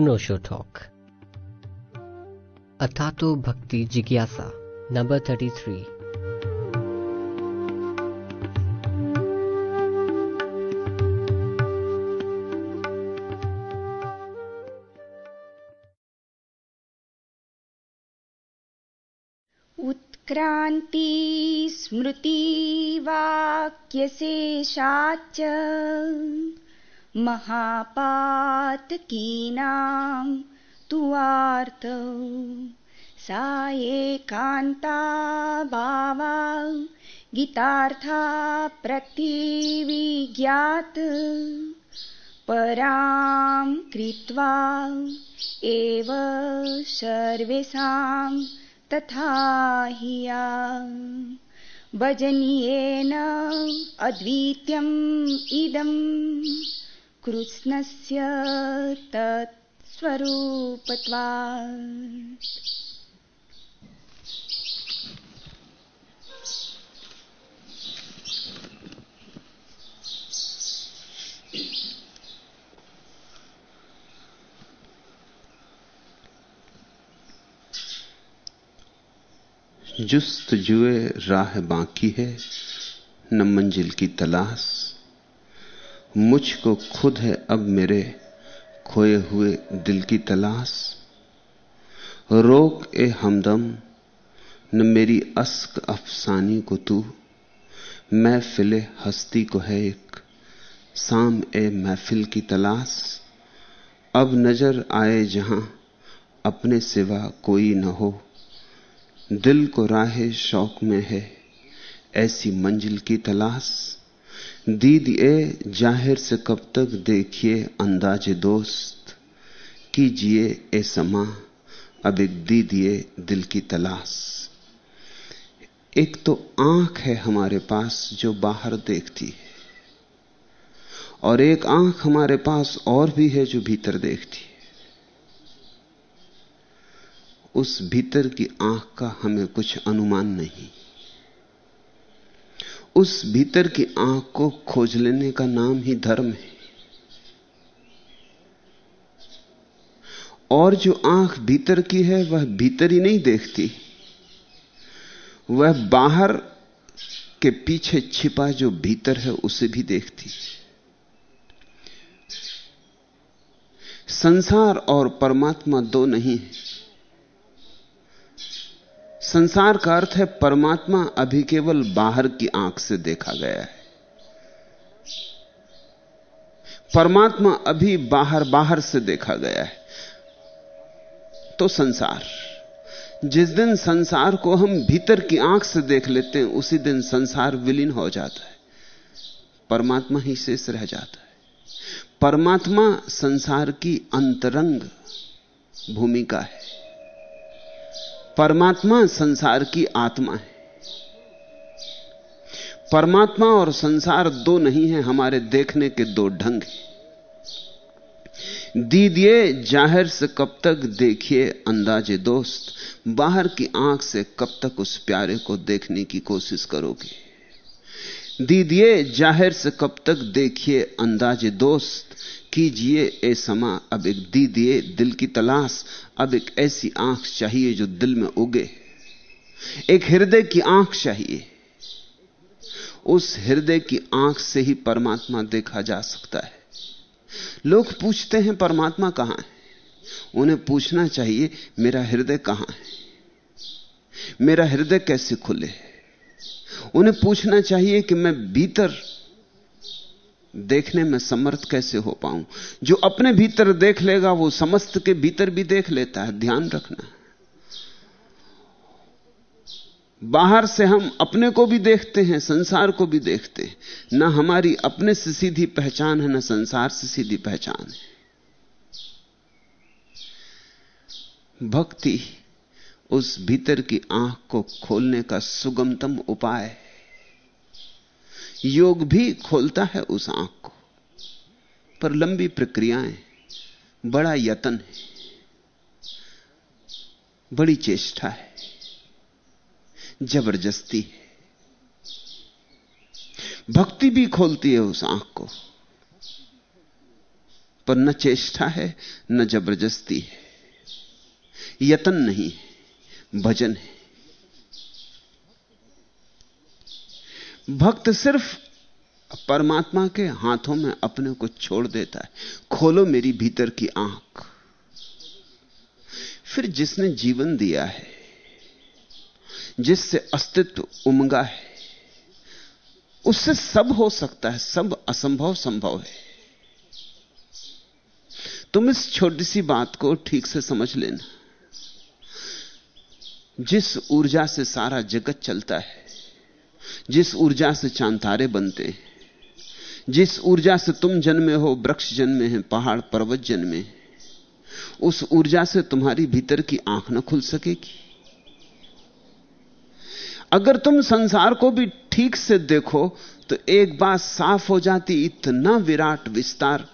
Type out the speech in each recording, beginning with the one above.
अनोशो talk. अथातो भक्ति जिज्ञासा नंबर थर्टी थ्री उत्क्रांति स्मृति वाक्य शेषाच महापातकीनां तुवार्तौ। सा एकान्ता भावा गीतार्था प्रतिविज्ञात्। परां कृत्वा एव सर्वेषां तथा हिया। भजनीयेन अद्वितीयम् इदम् कृष्णस्य तत्स्वरूपत्वात्। जुस्त जुए राह बाकी है न मंजिल की तलाश। मुझको खुद है अब मेरे खोए हुए दिल की तलाश। रोक ए हमदम, न मेरी अस्क अफसानी को तू। महफिल हस्ती को है एक शाम ए महफिल की तलाश। अब नज़र आए जहाँ अपने सिवा कोई न हो। दिल को राह शौक में है, ऐसी मंजिल की तलाश। दीद ए ज़ाहिर से कब तक देखिए अंदाजे दोस्त, कीजिए ए समा, अब एक दीदिए दिल की तलाश। एक तो आँख है हमारे पास जो बाहर देखती है, और एक आँख हमारे पास और भी है जो भीतर देखती है। उस भीतर की आँख का हमें कुछ अनुमान नहीं। उस भीतर की आँख को खोज लेने का नाम ही धर्म है। और जो आँख भीतर की है, वह भीतर ही नहीं देखती। वह बाहर के पीछे छिपा जो भीतर है, उसे भी देखती। संसार और परमात्मा दो नहीं है। संसार का अर्थ है परमात्मा अभी केवल बाहर की आँख से देखा गया है। परमात्मा अभी बाहर बाहर से देखा गया है। तो संसार, जिस दिन संसार को हम भीतर की आँख से देख लेते हैं, उसी दिन संसार विलीन हो जाता है। परमात्मा ही शेष रह जाता है। परमात्मा संसार की अंतरंग भूमिका है। परमात्मा संसार की आत्मा है। परमात्मा और संसार दो नहीं है, हमारे देखने के दो ढंग दीदिए, ज़ाहिर से कब तक देखिए अंदाजे दोस्त, बाहर की आँख से कब तक उस प्यारे को देखने की कोशिश करोगे? दीदिए, ज़ाहिर से कब तक देखिए अंदाजे दोस्त, कीजिए ए समा। अब एक दीदिए, दिल की तलाश, अब एक ऐसी आँख चाहिए जो दिल में उगे। एक हृदय की आँख चाहिए। उस हृदय की आँख से ही परमात्मा देखा जा सकता है। लोग पूछते हैं, परमात्मा कहाँ है? उन्हें पूछना चाहिए, मेरा हृदय कहाँ है? मेरा हृदय कैसे खुले? उन्हें पूछना चाहिए कि मैं भीतर देखने में समर्थ कैसे हो पाऊँ? जो अपने भीतर देख लेगा, वो समस्त के भीतर भी देख लेता है। ध्यान रखना। बाहर से हम अपने को भी देखते हैं, संसार को भी देखते हैं। ना हमारी अपने से सीधी पहचान है, ना संसार से सीधी पहचान है। भक्ति उस भीतर की आँख को खोलने का सुगमतम उपाय योग भी खोलता है उस आँख को। पर लंबी प्रक्रियाएँ, बड़ा यतन है, बड़ी चेष्टा है, ज़बरदस्ती है। भक्ति भी खोलती है उस आँख को। पर न चेष्टा है, न ज़बरदस्ती है। यतन नहीं है। भजन है। भक्त सिर्फ़ परमात्मा के हाथों में अपने को छोड़ देता है। खोलो मेरी भीतर की आँख। फिर जिसने जीवन दिया है, जिससे अस्तित्व उमगा है, उससे सब हो सकता है, सब असंभव संभव है। तुम इस छोटी सी बात को ठीक से समझ लेना। जिस ऊर्जा से सारा जगत चलता है, जिस ऊर्जा से चांतारे बनते हैं, जिस ऊर्जा से तुम जन्मे हो, वृक्ष जन्मे हैं, पहाड़ पर्वत जन्मे हैं, उस ऊर्जा से तुम्हारी भीतर की आँख न खुल सकेगी। अगर तुम संसार को भी ठीक से देखो तो एक बात साफ़ हो जाती, इतना विराट विस्तार,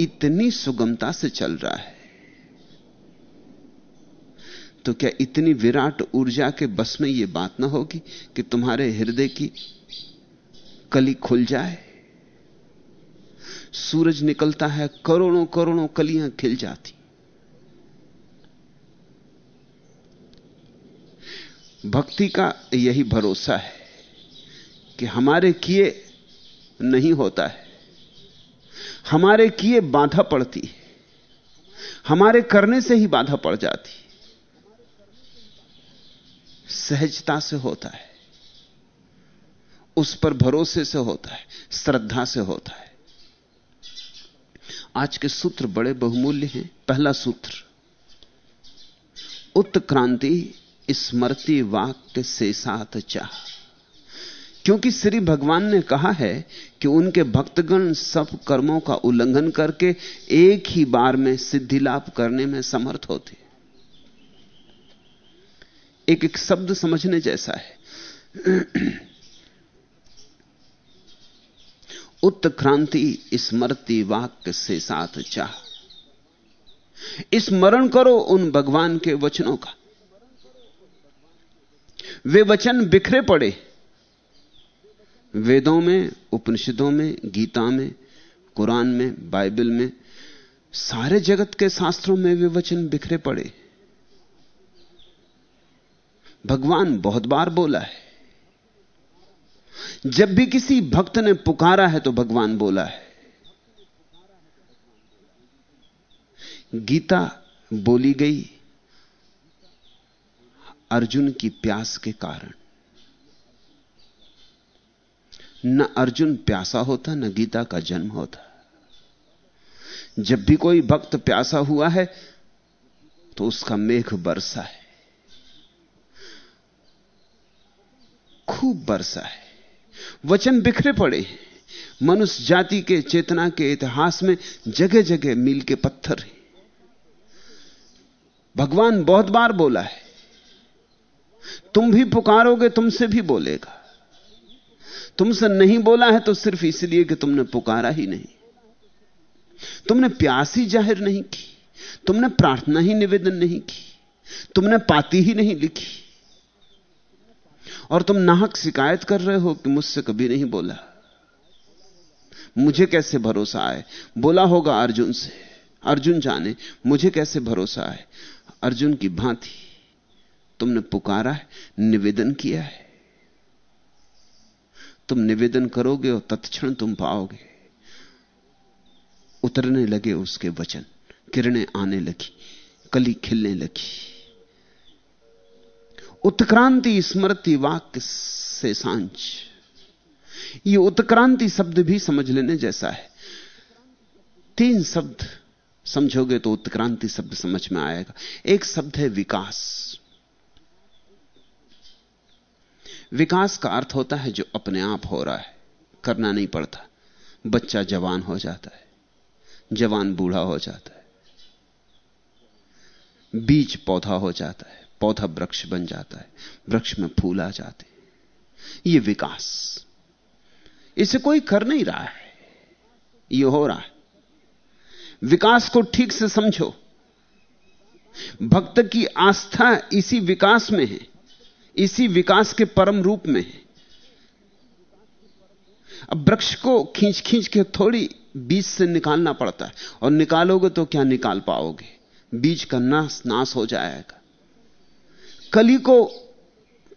इतनी सुगमता से चल रहा है। तो क्या इतनी विराट ऊर्जा के बस में यह बात ना होगी कि तुम्हारे हृदय की कली खुल जाए? सूरज निकलता है, करोड़ों करोड़ों कलियाँ खिल जाती। भक्ति का यही भरोसा है कि हमारे किए नहीं होता है। हमारे किए बाधा पड़ती है। हमारे करने से ही बाधा पड़ जाती सहजता से होता है। उस पर भरोसे से होता है, श्रद्धा से होता है। आज के सूत्र बड़े बहुमूल्य हैं। पहला सूत्र उत्क्रांति स्मृति वाक्य से साथ चाह। क्योंकि श्री भगवान ने कहा है कि उनके भक्तगण सब कर्मों का उल्लंघन करके एक ही बार में सिद्धि लाभ करने में समर्थ होते एक एक शब्द समझने जैसा है। उत्क्रांति स्मृति वाक्य से साथ चाह। स्मरण करो उन भगवान के वचनों का। वे वचन बिखरे पड़े। वेदों में, उपनिषदों में, गीता में, कुरान में, बाइबल में, सारे जगत के शास्त्रों में वे वचन बिखरे पड़े। भगवान बहुत बार बोला है। जब भी किसी भक्त ने पुकारा है तो भगवान बोला है। गीता बोली गई, अर्जुन की प्यास के कारण। न अर्जुन प्यासा होता, न गीता का जन्म होता। जब भी कोई भक्त प्यासा हुआ है तो उसका मेघ बरसा है। खूब बरसा है। वचन बिखरे पड़े मनुष्य जाति के चेतना के इतिहास में जगह जगह मील के पत्थर हैं। भगवान बहुत बार बोला है, तुम भी पुकारोगे, तुमसे भी बोलेगा। तुमसे नहीं बोला है तो सिर्फ़ इसलिए कि तुमने पुकारा ही नहीं। तुमने प्यास ही ज़ाहिर नहीं की, तुमने प्रार्थना ही निवेदन नहीं की, तुमने पाती ही नहीं लिखी। और तुम नाहक शिकायत कर रहे हो कि मुझसे कभी नहीं बोला? मुझे कैसे भरोसा आए? बोला होगा अर्जुन से। अर्जुन जाने, मुझे कैसे भरोसा आए? अर्जुन की भांति तुमने पुकारा है, निवेदन किया है। तुम निवेदन करोगे और तत्क्षण तुम पाओगे। उतरने लगे उसके वचन, किरणें आने लगी, कली खिलने लगी। उत्क्रांति स्मृति वाक्य से साँझ। ये उत्क्रांति शब्द भी समझ लेने जैसा है। तीन शब्द समझोगे तो उत्क्रांति शब्द समझ में आएगा। एक शब्द है विकास। विकास का अर्थ होता है जो अपने आप हो रहा है, करना नहीं पड़ता। बच्चा जवान हो जाता है, जवान बूढ़ा हो जाता है, बीज पौधा हो जाता है। पौधा वृक्ष बन जाता है, वृक्ष में फूल आ जाते ये विकास। इसे कोई कर नहीं रहा है। ये हो रहा है। विकास को ठीक से समझो। भक्त की आस्था इसी विकास में है, इसी विकास के परम रूप में है। अब वृक्ष को खींच खींच के थोड़ी बीज से निकालना पड़ता है, और निकालोगे तो क्या निकाल पाओगे? बीज का नाश नाश हो जाएगा। कली को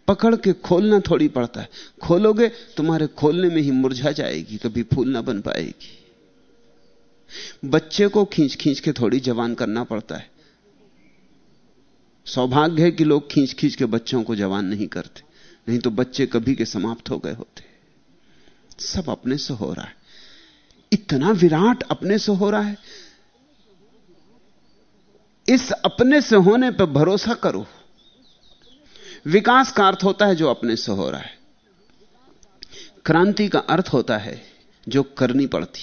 पकड़ के खोलना थोड़ी पड़ता है। खोलोगे, तुम्हारे खोलने में ही मुरझा जाएगी, कभी फूल ना बन पाएगी। बच्चे को खींच खींच के थोड़ी जवान करना पड़ता है। सौभाग्य है कि लोग खींच खींच के बच्चों को जवान नहीं करते। नहीं तो बच्चे कभी के समाप्त हो गए होते। सब अपने से हो रहा है। इतना विराट अपने से हो रहा है। इस अपने से होने पर भरोसा करो। विकास का अर्थ होता है जो अपने से हो रहा है। क्रांति का अर्थ होता है जो करनी पड़ती।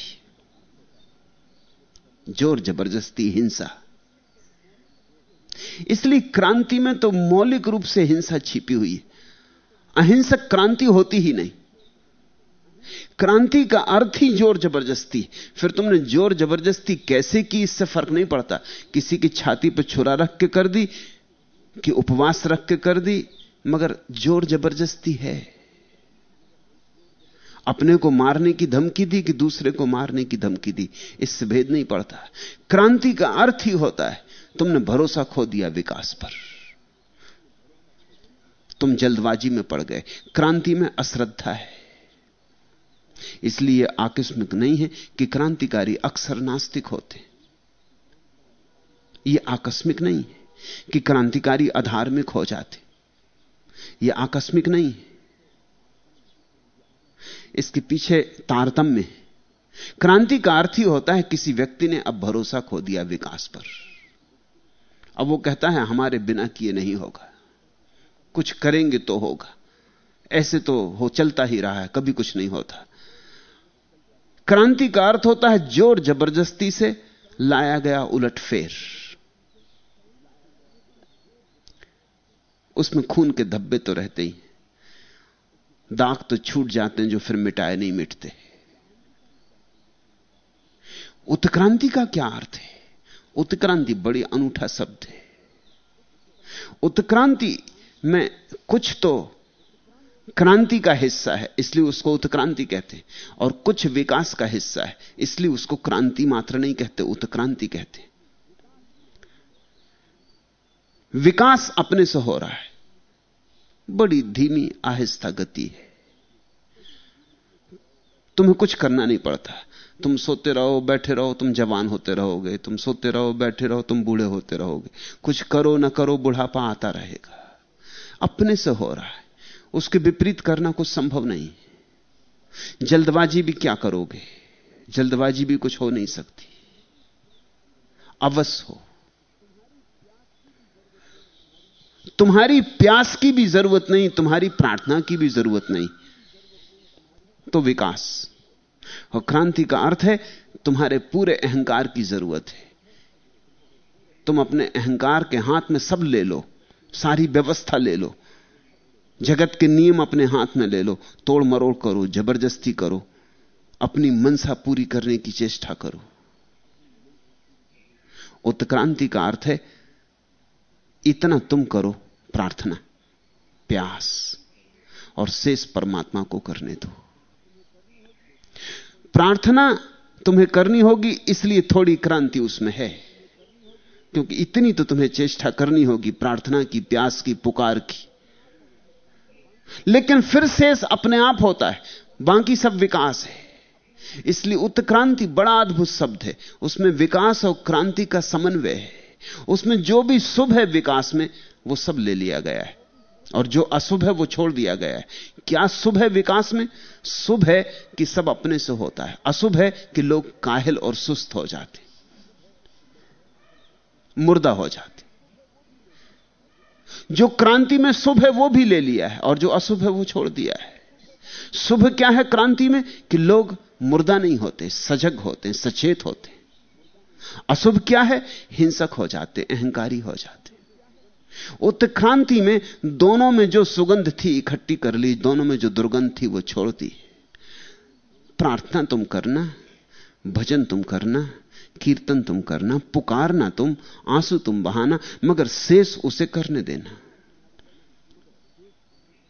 ज़ोर ज़बरदस्ती, हिंसा। इसलिए क्रांति में तो मौलिक रूप से हिंसा छिपी हुई है। अहिंसक क्रांति होती ही नहीं। क्रांति का अर्थ ही ज़ोर ज़बरदस्ती। फिर तुमने ज़ोर ज़बरदस्ती कैसे की? इससे फ़र्क नहीं पड़ता। किसी की छाती पर छुरा रख के कर दी कि उपवास रख के कर दी, मगर ज़ोर ज़बरदस्ती है। अपने को मारने की धमकी दी कि दूसरे को मारने की धमकी दी, इससे भेद नहीं पड़ता। क्रांति का अर्थ ही होता है, तुमने भरोसा खो दिया विकास पर। तुम जल्दबाजी में पड़ गए, क्रांति में अश्रद्धा है। इसलिए आकस्मिक नहीं है कि क्रांतिकारी अक्सर नास्तिक होते। यह आकस्मिक नहीं है। कि क्रांतिकारी अधार्मिक हो जाते। यह आकस्मिक नहीं है। इसके पीछे तारतम्य है। क्रांति का अर्थ ही होता है किसी व्यक्ति ने अब भरोसा खो दिया विकास पर। अब वो कहता है, हमारे बिना किए नहीं होगा। कुछ करेंगे तो होगा। ऐसे तो हो, चलता ही रहा है, कभी कुछ नहीं होता। क्रांति का अर्थ होता है ज़ोर ज़बरदस्ती से लाया गया उलटफेर। उसमें खून के धब्बे तो रहते ही दाग तो छूट जाते हैं जो फिर मिटाए नहीं मिटते। उत्क्रांति का क्या अर्थ है? उत्क्रांति बड़ी अनूठा शब्द है। उत्क्रांति में कुछ तो क्रांति का हिस्सा है, इसलिए उसको उत्क्रांति कहते हैं। और कुछ विकास का हिस्सा है, इसलिए उसको क्रांति मात्र नहीं कहते, उत्क्रांति कहते विकास अपने से हो रहा है। बड़ी धीमी, आहिस्ता गति है। तुम्हें कुछ करना नहीं पड़ता। तुम सोते रहो, बैठे रहो, तुम जवान होते रहोगे। तुम सोते रहो, बैठे रहो, तुम बूढ़े होते रहोगे। कुछ करो, ना करो, बुढ़ापा आता रहेगा। अपने से हो रहा है। उसके विपरीत करना कुछ संभव नहीं जल्दबाजी भी क्या करोगे? जल्दबाजी भी कुछ हो नहीं सकती। अवश्य हो। तुम्हारी प्यास की भी ज़रूरत नहीं, तुम्हारी प्रार्थना की भी ज़रूरत नहीं। तो विकास। और क्रांति का अर्थ है, तुम्हारे पूरे अहंकार की ज़रूरत है। तुम अपने अहंकार के हाथ में सब ले लो, सारी व्यवस्था ले लो, जगत के नियम अपने हाथ में ले लो तोड़ मरोड़ करो, ज़बरदस्ती करो, अपनी मनसा पूरी करने की चेष्टा करो। उत्क्रांति का अर्थ है इतना तुम करो प्रार्थना, प्यास और शेष परमात्मा को करने दो। प्रार्थना तुम्हें करनी होगी, इसलिए थोड़ी क्रांति उसमें है। क्योंकि इतनी तो तुम्हें चेष्टा करनी होगी, प्रार्थना की, प्यास की, पुकार की। लेकिन फिर शेष अपने आप होता है, बाकी सब विकास है। इसलिए उत्क्रांति बड़ा अद्भुत शब्द है। उसमें विकास और क्रांति का समन्वय है। उसमें जो भी शुभ है विकास में, वो सब ले लिया गया है। और जो अशुभ है, वो छोड़ दिया गया है। क्या शुभ है विकास में? शुभ है कि सब अपने से होता है। अशुभ है कि लोग काहिल और सुस्त हो जाते। मुर्दा हो जाते। जो क्रांति में शुभ है, वो भी ले लिया है। और जो अशुभ है, वो छोड़ दिया है। शुभ क्या है क्रांति में? कि लोग मुर्दा नहीं होते, सजग होते, सचेत होते। अशुभ क्या है? हिंसक हो जाते, अहंकारी हो जाते। उत्क्रांति में दोनों में जो सुगंध थी इकट्ठी कर ली, दोनों में जो दुर्गंध थी वो छोड़ दी। प्रार्थना तुम करना, भजन तुम करना, कीर्तन तुम करना, पुकारना तुम, आँसू तुम बहाना, मगर शेष उसे करने देना।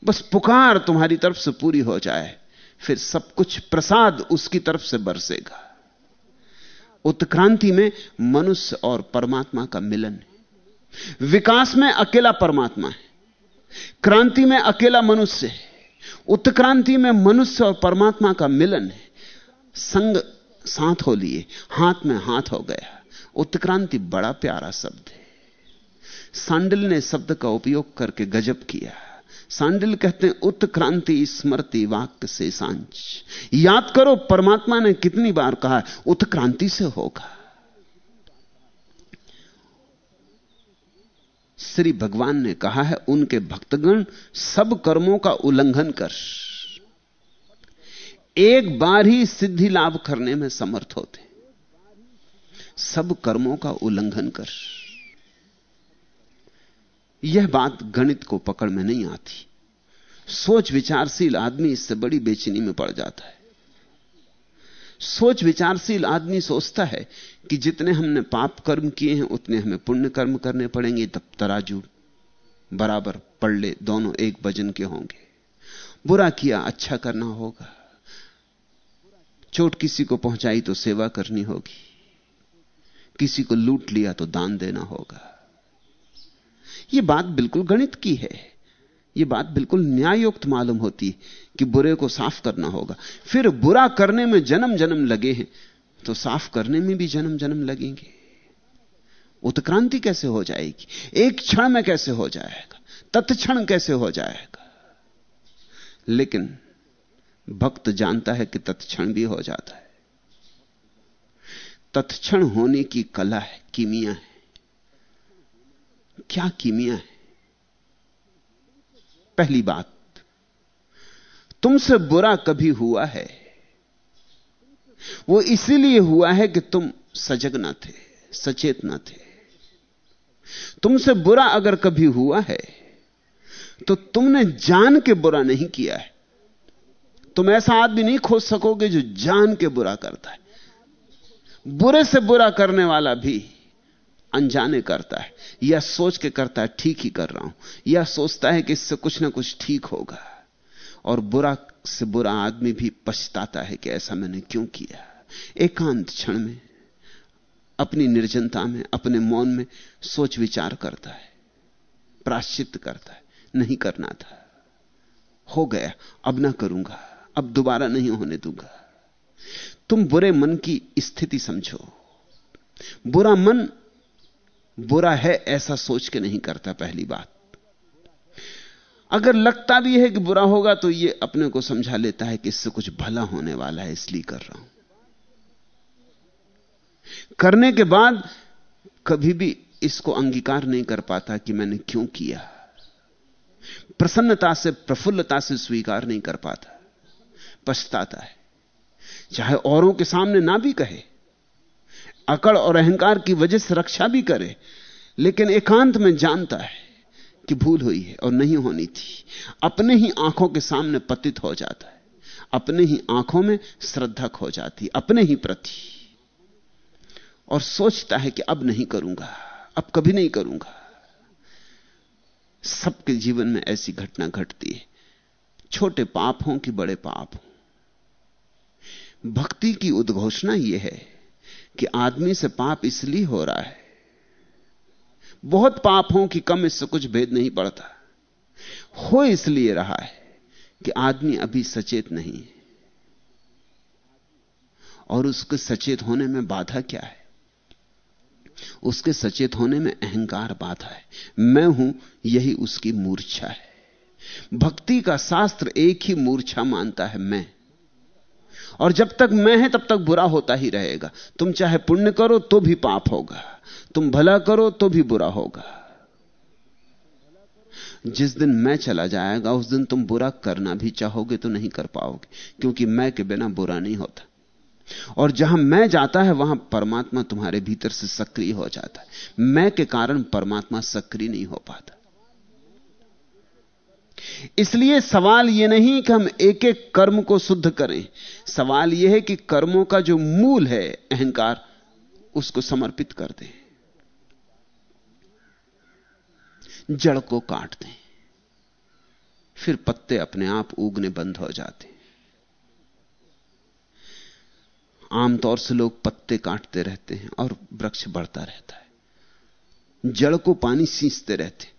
बस पुकार तुम्हारी तरफ़ से पूरी हो जाए, फिर सब कुछ प्रसाद उसकी तरफ़ से बरसेगा। उत्क्रांति में मनुष्य और परमात्मा का मिलन है। विकास में अकेला परमात्मा है। क्रांति में अकेला मनुष्य है। उत्क्रांति में मनुष्य और परमात्मा का मिलन है। संग साथ हो लिए, हाथ में हाथ हो गया। उत्क्रांति बड़ा प्यारा शब्द है। सांडल ने शब्द का उपयोग करके गजब किया। सांडिल कहते हैं उत्क्रांति स्मृति वाक्य से सांच याद करो, परमात्मा ने कितनी बार कहा उत्क्रांति से होगा। श्री भगवान ने कहा है, उनके भक्तगण सब कर्मों का उल्लंघन कर, एक बार ही सिद्धि लाभ करने में समर्थ होते सब कर्मों का उल्लंघन कर। यह बात गणित को पकड़ में नहीं आती। सोच विचारशील आदमी इससे बड़ी बेचैनी में पड़ जाता है। सोच विचारशील आदमी सोचता है कि जितने हमने पाप कर्म किए हैं, उतने हमें पुण्य कर्म करने पड़ेंगे, तब तराजू बराबर पड़ ले, दोनों एक वज़न के होंगे। बुरा किया अच्छा करना होगा। चोट किसी को पहुंचाई तो सेवा करनी होगी। किसी को लूट लिया तो दान देना होगा। यह बात बिल्कुल गणित की है। यह बात बिल्कुल न्यायुक्त मालूम होती कि बुरे को साफ़ करना होगा। फिर बुरा करने में जन्म जन्म लगे हैं तो साफ़ करने में भी जन्म जन्म लगेंगे। उत्क्रांति कैसे हो जाएगी? एक क्षण में कैसे हो जाएगा? तत्क्षण कैसे हो जाएगा? लेकिन भक्त जानता है कि तत्क्षण भी हो जाता है। तत्क्षण होने की कला है, कीमिया है। क्या कीमिया है? पहली बात, तुमसे बुरा कभी हुआ है? वो इसीलिए हुआ है कि तुम सजग ना थे, सचेत ना थे। तुमसे बुरा अगर कभी हुआ है तो तुमने जान के बुरा नहीं किया है। तुम ऐसा आदमी नहीं खोज सकोगे जो जान के बुरा करता है। बुरे से बुरा करने वाला भी अनजाने करता है, या सोच के करता है, ठीक ही कर रहा हूँ, या सोचता है कि इससे कुछ ना कुछ ठीक होगा। और बुरा से बुरा आदमी भी पछताता है कि ऐसा मैंने क्यों किया। एकांत क्षण में, अपनी निर्जनता में, अपने मौन में सोच विचार करता है, प्राश्चित करता है, नहीं करना था। हो गया, अब ना करूँगा, अब दोबारा नहीं होने दूँगा। तुम बुरे मन की स्थिति समझो। बुरा मन बुरा है ऐसा सोच के नहीं करता पहली बात। अगर लगता भी है कि बुरा होगा तो यह अपने को समझा लेता है कि इससे कुछ भला होने वाला है, इसलिए कर रहा हूँ। करने के बाद कभी भी इसको अंगीकार नहीं कर पाता कि मैंने क्यों किया। प्रसन्नता से, प्रफुल्लता से स्वीकार नहीं कर पाता। पछताता है। चाहे औरों के सामने ना भी कहे अकड़ और अहंकार की वजह से रक्षा भी करे, लेकिन एकांत में जानता है कि भूल हुई है और नहीं होनी थी। अपने ही आँखों के सामने पतित हो जाता है। अपने ही आँखों में श्रद्धा खो जाती अपने ही प्रति। और सोचता है कि अब नहीं करूँगा, अब कभी नहीं करूँगा। सबके जीवन में ऐसी घटना घटती है। छोटे पाप हों कि बड़े पाप हों। भक्ति की उद्घोषणा यह है कि आदमी से पाप इसलिए हो रहा है। बहुत पाप हो कि कम इससे कुछ भेद नहीं पड़ता। हो इसलिए रहा है कि आदमी अभी सचेत नहीं है। और उसके सचेत होने में बाधा क्या है? उसके सचेत होने में अहंकार बाधा है। मैं हूँ, यही उसकी मूर्छा है। भक्ति का शास्त्र एक ही मूर्छा मानता है, मैं। और जब तक मैं है, तब तक बुरा होता ही रहेगा। तुम चाहे पुण्य करो तो भी पाप होगा। तुम भला करो तो भी बुरा होगा। जिस दिन मैं चला जाएगा, उस दिन तुम बुरा करना भी चाहोगे तो नहीं कर पाओगे, क्योंकि मैं के बिना बुरा नहीं होता। और जहाँ मैं जाता है, वहाँ परमात्मा तुम्हारे भीतर से सक्रिय हो जाता है। मैं के कारण परमात्मा सक्रिय नहीं हो पाता। इसलिए सवाल यह नहीं कि हम एक एक कर्म को शुद्ध करें। सवाल यह है कि कर्मों का जो मूल है अहंकार, उसको समर्पित कर दें। जड़ को काट दें। फिर पत्ते अपने आप उगने बंद हो जाते आमतौर से लोग पत्ते काटते रहते हैं और वृक्ष बढ़ता रहता है। जड़ को पानी सींचते रहते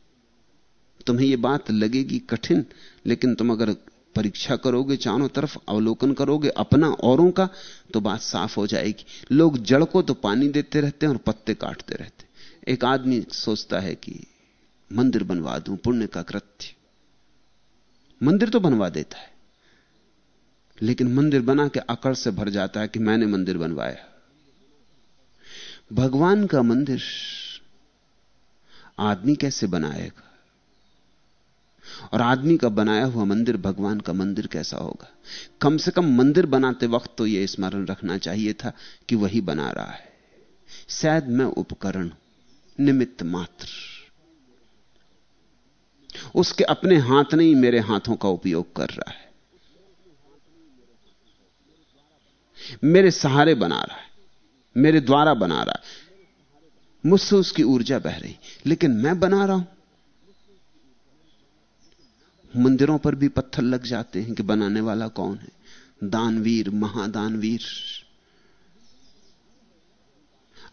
तुम्हें यह बात लगेगी कठिन, लेकिन तुम अगर परीक्षा करोगे, चारों तरफ़ अवलोकन करोगे अपना औरों का तो बात साफ़ हो जाएगी। लोग जड़ को तो पानी देते रहते हैं और पत्ते काटते रहते एक आदमी सोचता है कि मंदिर बनवा दूँ, पुण्य का कृत्य। मंदिर तो बनवा देता है, लेकिन मंदिर बना के अकड़ से भर जाता है कि मैंने मंदिर बनवाया। भगवान का मंदिर आदमी कैसे बनाएगा? और आदमी का बनाया हुआ मंदिर भगवान का मंदिर कैसा होगा? कम से कम मंदिर बनाते वक्त तो यह स्मरण रखना चाहिए था कि वही बना रहा है। शायद मैं उपकरण निमित्त मात्र। उसके अपने हाथ नहीं, मेरे हाथों का उपयोग कर रहा है। मेरे सहारे बना रहा है, मेरे द्वारा बना रहा है। मुझसे उसकी ऊर्जा बह रही, लेकिन मैं बना रहा हूँ। मंदिरों पर भी पत्थर लग जाते हैं कि बनाने वाला कौन है? दानवीर, महादानवीर।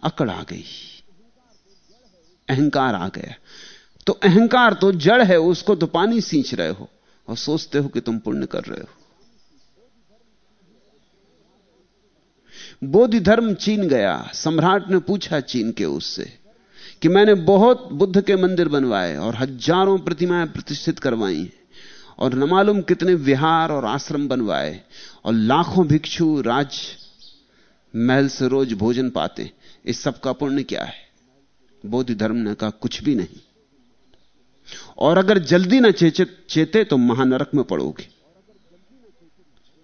अकड़ आ गई। अहंकार आ गया। तो अहंकार तो जड़ है, उसको तो पानी सींच रहे हो और सोचते हो कि तुम पुण्य कर रहे हो। बोधि धर्म चीन गया। सम्राट ने पूछा चीन के उससे कि मैंने बहुत बुद्ध के मंदिर बनवाए और हज़ारों प्रतिमाएँ प्रतिष्ठित करवाई और न मालूम कितने विहार और आश्रम बनवाए, और लाखों भिक्षु राज महल से रोज भोजन पाते। इस सब का पुण्य क्या है? बौद्ध धर्म ने कहा, कुछ भी नहीं। और अगर जल्दी ना चेचे चेते तो महानरक में पड़ोगे।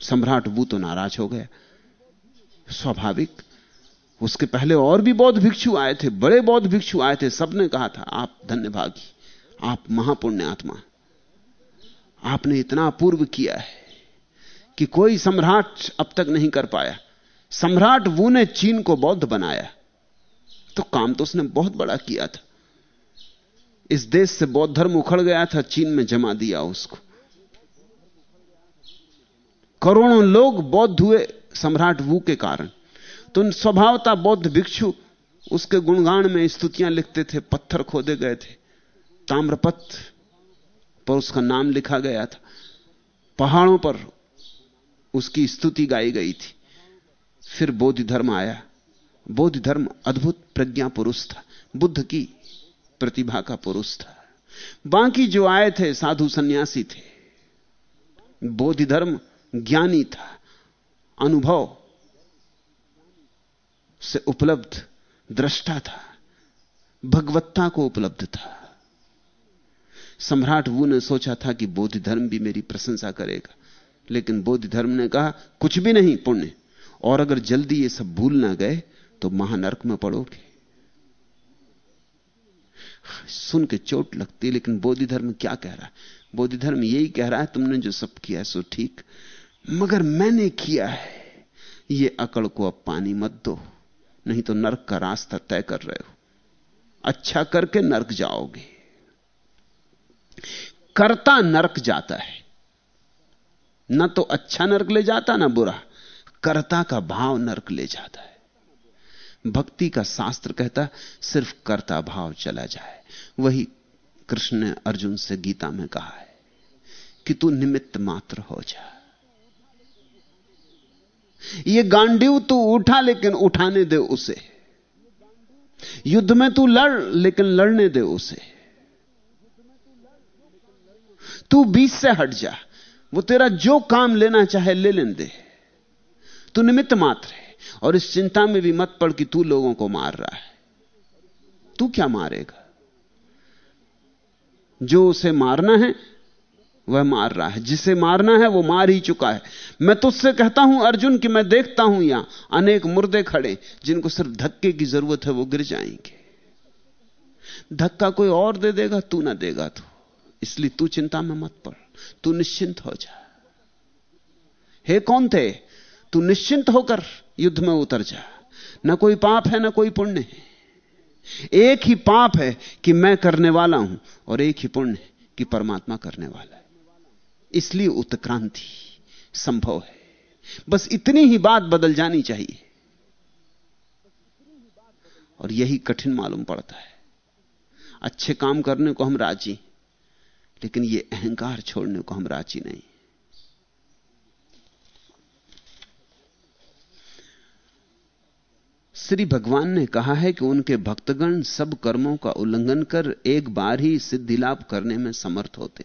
सम्राट वो तो नाराज़ हो गया। स्वाभाविक, उसके पहले और भी बौद्ध भिक्षु आए थे, बड़े बौद्ध भिक्षु आए थे, सबने कहा था, आप धन्यभागी, आप महापुण्य आत्मा आपने इतना अपूर्व किया है कि कोई सम्राट अब तक नहीं कर पाया। सम्राट वो ने चीन को बौद्ध बनाया। तो काम तो उसने बहुत बड़ा किया था। इस देश से बौद्ध धर्म उखड़ गया था, चीन में जमा दिया उसको। करोड़ों लोग बौद्ध हुए सम्राट वू के कारण। तो स्वभावता बौद्ध भिक्षु उसके गुणगान में स्तुतियाँ लिखते थे, पत्थर खोदे गए थे। ताम्रपत्र पर उसका नाम लिखा गया था। पहाड़ों पर उसकी स्तुति गाई गई थी। फिर बोधि धर्म आया। बोधि धर्म अद्भुत प्रज्ञा पुरुष था। बुद्ध की प्रतिभा का पुरुष था। बाकी जो आए थे, साधु सन्यासी थे, बोधि धर्म ज्ञानी था। अनुभव से उपलब्ध, दृष्टा था। भगवत्ता को उपलब्ध था। सम्राट वो ने सोचा था कि बौद्ध धर्म भी मेरी प्रशंसा करेगा। लेकिन बौद्ध धर्म ने कहा, कुछ भी नहीं पुण्य। और अगर जल्दी ये सब भूल ना गए तो महानर्क में पड़ोगे। सुन के चोट लगती लेकिन बोधि धर्म क्या कह रहा है? बोधि धर्म यही कह रहा है, तुमने जो सब किया है, सो ठीक। मगर मैंने किया है, ये अकड़ को अब पानी मत दो। नहीं तो नरक का रास्ता तय कर रहे हो। अच्छा करके नरक जाओगे। करता नरक जाता है। ना तो अच्छा नरक ले जाता, ना बुरा। कर्ता का भाव नरक ले जाता है। भक्ति का शास्त्र कहता, सिर्फ़ कर्ता भाव चला जाए। वही कृष्ण ने अर्जुन से गीता में कहा है कि तू निमित्त मात्र हो जा। ये गांडीव तू उठा, लेकिन उठाने दे उसे। युद्ध में तू लड़, लेकिन लड़ने दे उसे। तू बीच से हट जा। वो तेरा जो काम लेना चाहे ले लेने दे तू निमित्त मात्र है। और इस चिंता में भी मत पड़ कि तू लोगों को मार रहा है। तू क्या मारेगा? जो उसे मारना है, वह मार रहा है। जिसे मारना है, वो मार ही चुका है। मैं तुझसे कहता हूँ, अर्जुन, कि मैं देखता हूँ यहाँ अनेक मुर्दे खड़े, जिनको सिर्फ़ धक्के की ज़रूरत है, वो गिर जाएँगे। धक्का कोई और दे देगा, तू ना देगा तो। इसलिए तू चिंता में मत पड़, तू निश्चिंत हो जा। हे कौन थे? तू निश्चिंत होकर युद्ध में उतर जा। ना कोई पाप है, ना कोई पुण्य है। एक ही पाप है कि मैं करने वाला हूँ और एक ही पुण्य है कि परमात्मा करने वाला है। इसलिए उत्क्रांति संभव है। बस इतनी ही बात बदल जानी चाहिए। और यही कठिन मालूम पड़ता है। अच्छे काम करने को हम राज़ी लेकिन ये अहंकार छोड़ने को हम राज़ी नहीं। श्री भगवान ने कहा है कि उनके भक्तगण सब कर्मों का उल्लंघन कर एक बार ही सिद्धि लाभ करने में समर्थ होते।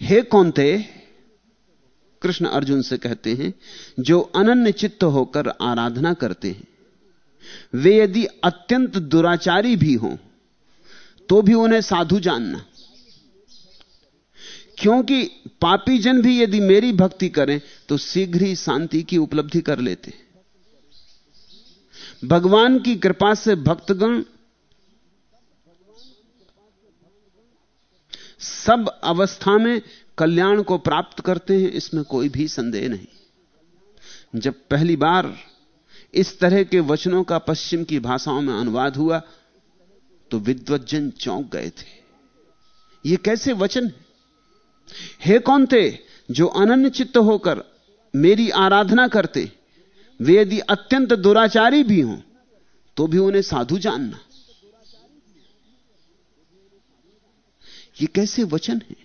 हे कौनते? कृष्ण अर्जुन से कहते हैं, जो अनन्य चित्त होकर आराधना करते हैं, वे यदि अत्यंत दुराचारी भी हों तो भी उन्हें साधु जानना। क्योंकि पापी जन भी यदि मेरी भक्ति करें तो शीघ्र ही शांति की उपलब्धि कर लेते भगवान की कृपा से भक्तगण सब अवस्था में कल्याण को प्राप्त करते हैं, इसमें कोई भी संदेह नहीं। जब पहली बार इस तरह के वचनों का पश्चिम की भाषाओं में अनुवाद हुआ तो विद्वजन चौंक गए थे। ये कैसे वचन हे? कौन थे जो अनन्य चित्त होकर मेरी आराधना करते? वे यदि अत्यंत दुराचारी भी हों तो भी उन्हें साधु जानना। ये कैसे वचन है?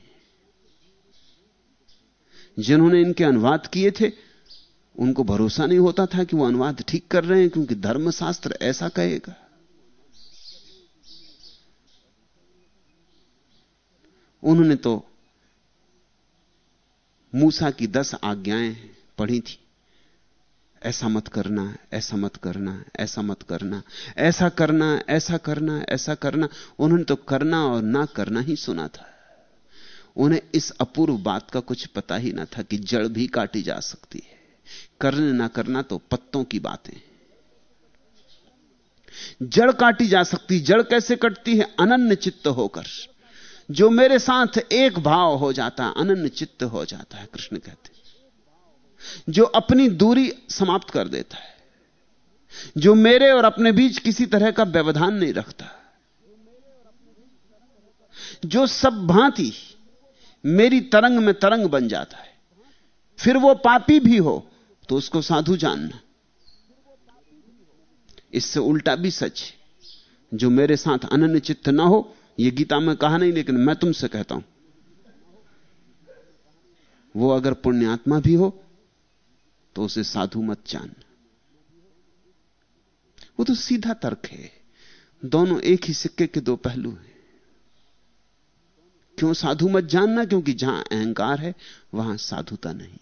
जिन्होंने इनके अनुवाद किए थे, उनको भरोसा नहीं होता था कि वो अनुवाद ठीक कर रहे हैं, क्योंकि धर्मशास्त्र ऐसा कहेगा। उन्होंने तो मूसा की दस आज्ञाएँ पढ़ी थी। ऐसा मत करना, ऐसा मत करना, ऐसा मत करना, ऐसा करना ऐसा करना ऐसा करना। उन्होंने तो करना और ना करना ही सुना था। उन्हें इस अपूर्व बात का कुछ पता ही ना था कि जड़ भी काटी जा सकती है। करने ना करना तो पत्तों की बातें। जड़ काटी जा सकती, जड़ कैसे कटती है? अनन्य चित्त होकर। जो मेरे साथ एक भाव हो जाता है, अनन्य चित्त हो जाता है, कृष्ण कहते जो अपनी दूरी समाप्त कर देता है, जो मेरे और अपने बीच किसी तरह का व्यवधान नहीं रखता, जो सब भांति मेरी तरंग में तरंग बन जाता है, फिर वो पापी भी हो तो उसको साधु जानना। इससे उल्टा भी सच जो मेरे साथ अनन्य चित्त ना हो यह गीता में कहा नहीं, लेकिन मैं तुमसे कहता हूँ। वो अगर पुण्यात्मा भी हो तो उसे साधु मत जानना वो तो सीधा तर्क है। दोनों एक ही सिक्के के दो पहलू हैं। क्यों साधु मत जानना? क्योंकि जहाँ अहंकार है, वहाँ साधुता नहीं।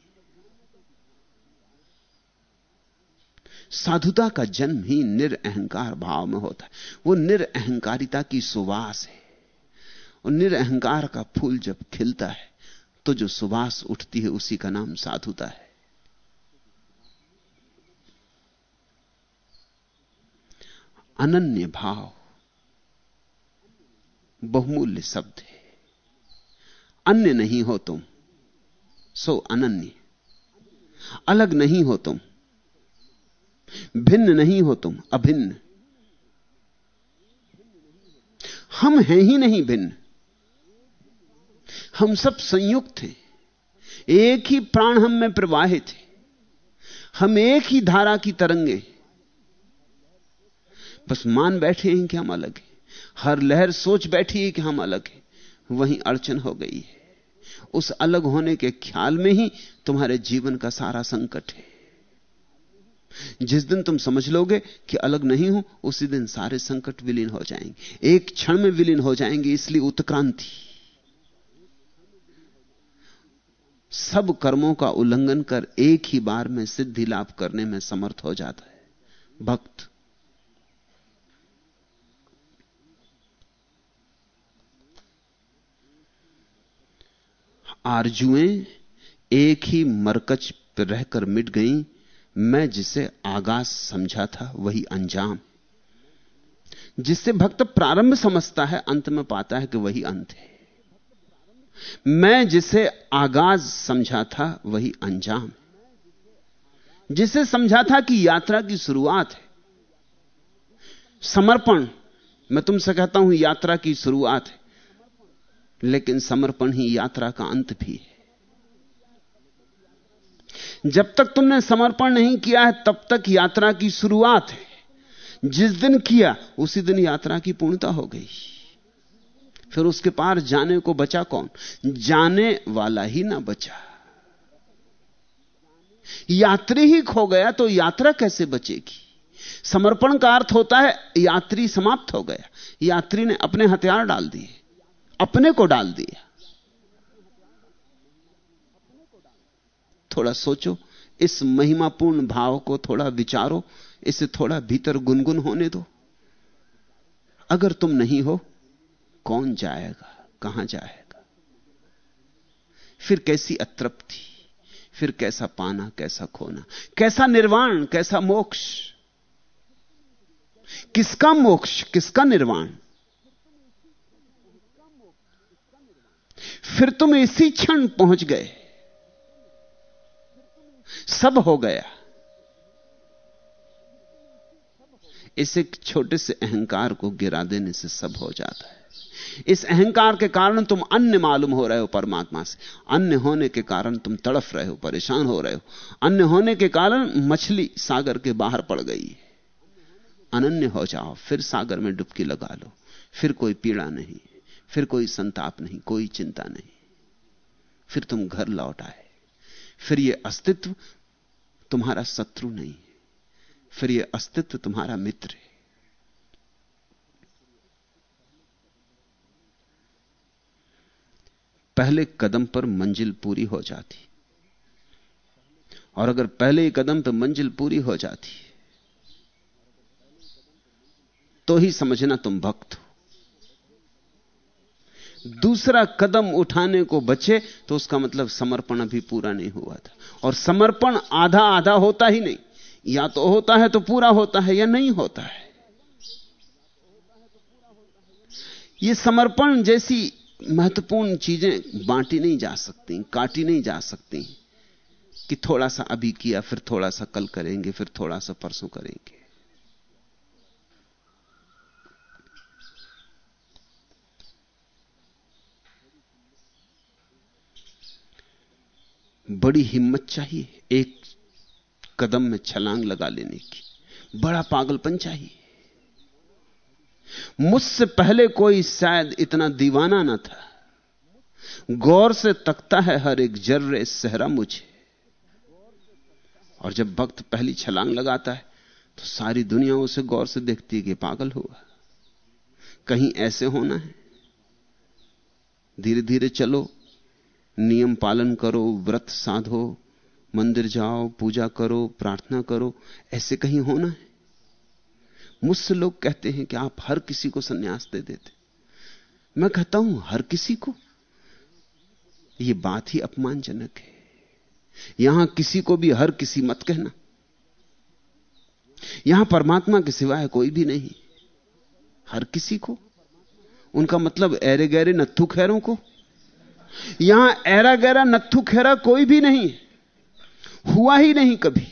साधुता का जन्म ही निरअहकार भाव में होता है। वो निरअहकारिता की सुवास है। और निरअहकार का फूल जब खिलता है तो जो सुवास उठती है, उसी का नाम साधुता है। अनन्य भाव, बहुमूल्य शब्द है। अन्य नहीं हो तुम, सो अनन्य। अलग नहीं हो तुम, भिन्न नहीं हो तुम, अभिन्न। हम हैं ही नहीं भिन्न। हम सब संयुक्त हैं एक ही प्राण हम में प्रवाहित है हम एक ही धारा की तरंगे। बस मान बैठे हैं कि हम अलग हैं। हर लहर सोच बैठी है कि हम अलग हैं। वहीं अड़चन हो गई है। उस अलग होने के ख्याल में ही तुम्हारे जीवन का सारा संकट है। जिस दिन तुम समझ लोगे कि अलग नहीं हो, उसी दिन सारे संकट विलीन हो जाएँगे। एक क्षण में विलीन हो जाएँगे, इसलिए उत्क्रांति। सब कर्मों का उल्लंघन कर एक ही बार में सिद्धि लाभ करने में समर्थ हो जाता है। भक्त। आरजुएँ एक ही मरकज पर रहकर मिट गईं, मैं जिसे आगाज़ समझा था वही अंजाम। जिससे भक्त प्रारंभ समझता है, अंत में पाता है कि वही अंत है। मैं जिसे आगाज़ समझा था वही अंजाम। जिसे समझा था कि यात्रा की शुरुआत है। समर्पण, मैं तुमसे कहता हूँ यात्रा की शुरुआत है, लेकिन समर्पण ही यात्रा का अंत भी है। जब तक तुमने समर्पण नहीं किया है, तब तक यात्रा की शुरुआत है। जिस दिन किया, उसी दिन यात्रा की पूर्णता हो गई। फिर उसके पार जाने को बचा कौन? जाने वाला ही ना बचा। यात्री ही खो गया तो यात्रा कैसे बचेगी? समर्पण का अर्थ होता है, यात्री समाप्त हो गया। यात्री ने अपने हथियार डाल दिए, अपने को डाल दिया। थोड़ा सोचो, इस महिमापूर्ण भाव को थोड़ा विचारो, इसे थोड़ा भीतर गुनगुन होने दो। अगर तुम नहीं हो कौन जाएगा? कहाँ जाएगा? फिर कैसी अतृप्ति? फिर कैसा पाना, कैसा खोना? कैसा निर्वाण, कैसा मोक्ष? किसका मोक्ष, किसका निर्वाण? फिर तुम इसी क्षण पहुँच गए। सब हो गया। इस एक छोटे से अहंकार को गिरा देने से सब हो जाता है। इस अहंकार के कारण तुम अन्य मालूम हो रहे हो परमात्मा से। अन्य होने के कारण तुम तड़फ रहे हो, परेशान हो रहे हो। अन्य होने के कारण मछली सागर के बाहर पड़ गई। अनन्य हो जाओ, फिर सागर में डुबकी लगा लो। फिर कोई पीड़ा नहीं, फिर कोई संताप नहीं, कोई चिंता नहीं। फिर तुम घर लौट आए। फिर यह अस्तित्व तुम्हारा शत्रु नहीं। फिर यह अस्तित्व तुम्हारा मित्र है। पहले कदम पर मंजिल पूरी हो जाती। और अगर पहले ही कदम पर मंजिल पूरी हो जाती तो ही समझना तुम भक्त हो। दूसरा कदम उठाने को बचे तो उसका मतलब समर्पण अभी पूरा नहीं हुआ था। और समर्पण आधा आधा होता ही नहीं। या तो होता है तो पूरा होता है, या नहीं होता है। यह समर्पण जैसी महत्वपूर्ण चीज़ें बांटी नहीं जा सकती, काटी नहीं जा सकती कि थोड़ा सा अभी किया, फिर थोड़ा सा कल करेंगे, फिर थोड़ा सा परसों करेंगे। बड़ी हिम्मत चाहिए, एक कदम में छलांग लगा लेने की। बड़ा पागलपन चाहिए। मुझसे पहले कोई शायद इतना दीवाना ना था। गौर से तकता है हर एक जर्रे सहरा मुझे। और जब वक्त पहली छलांग लगाता है तो सारी दुनिया उसे गौर से देखती है कि पागल हुआ। कहीं ऐसे होना है। धीरे धीरे चलो, नियम पालन करो, व्रत साधो, मंदिर जाओ, पूजा करो, प्रार्थना करो, ऐसे कहीं होना है? मुझसे लोग कहते हैं कि आप हर किसी को सन्यास दे देते। मैं कहता हूँ, हर किसी को? यह बात ही अपमानजनक है। यहाँ किसी को भी हर किसी मत कहना। यहाँ परमात्मा के सिवाय कोई भी नहीं। हर किसी को? उनका मतलब ऐरे गहरे नत्थु खैरों को? यहाँ ऐरा गहरा नत्थु खैरा कोई भी नहीं हुआ ही नहीं कभी।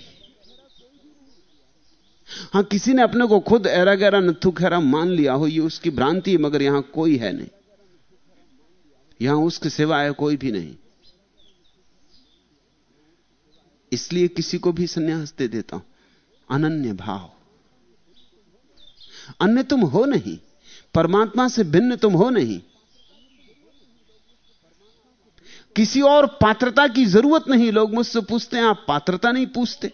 हाँ, किसी ने अपने को खुद ऐरा गहरा नथु खैरा मान लिया हो, ये उसकी भ्रांति है, मगर यहाँ कोई है नहीं। यहाँ उसके सिवाय कोई भी नहीं। इसलिए किसी को भी सन्यास दे देता हूँ। अनन्य भाव। अन्य तुम हो नहीं, परमात्मा से भिन्न तुम हो नहीं। किसी और पात्रता की ज़रूरत नहीं, लोग मुझसे पूछते हैं, आप पात्रता नहीं पूछते।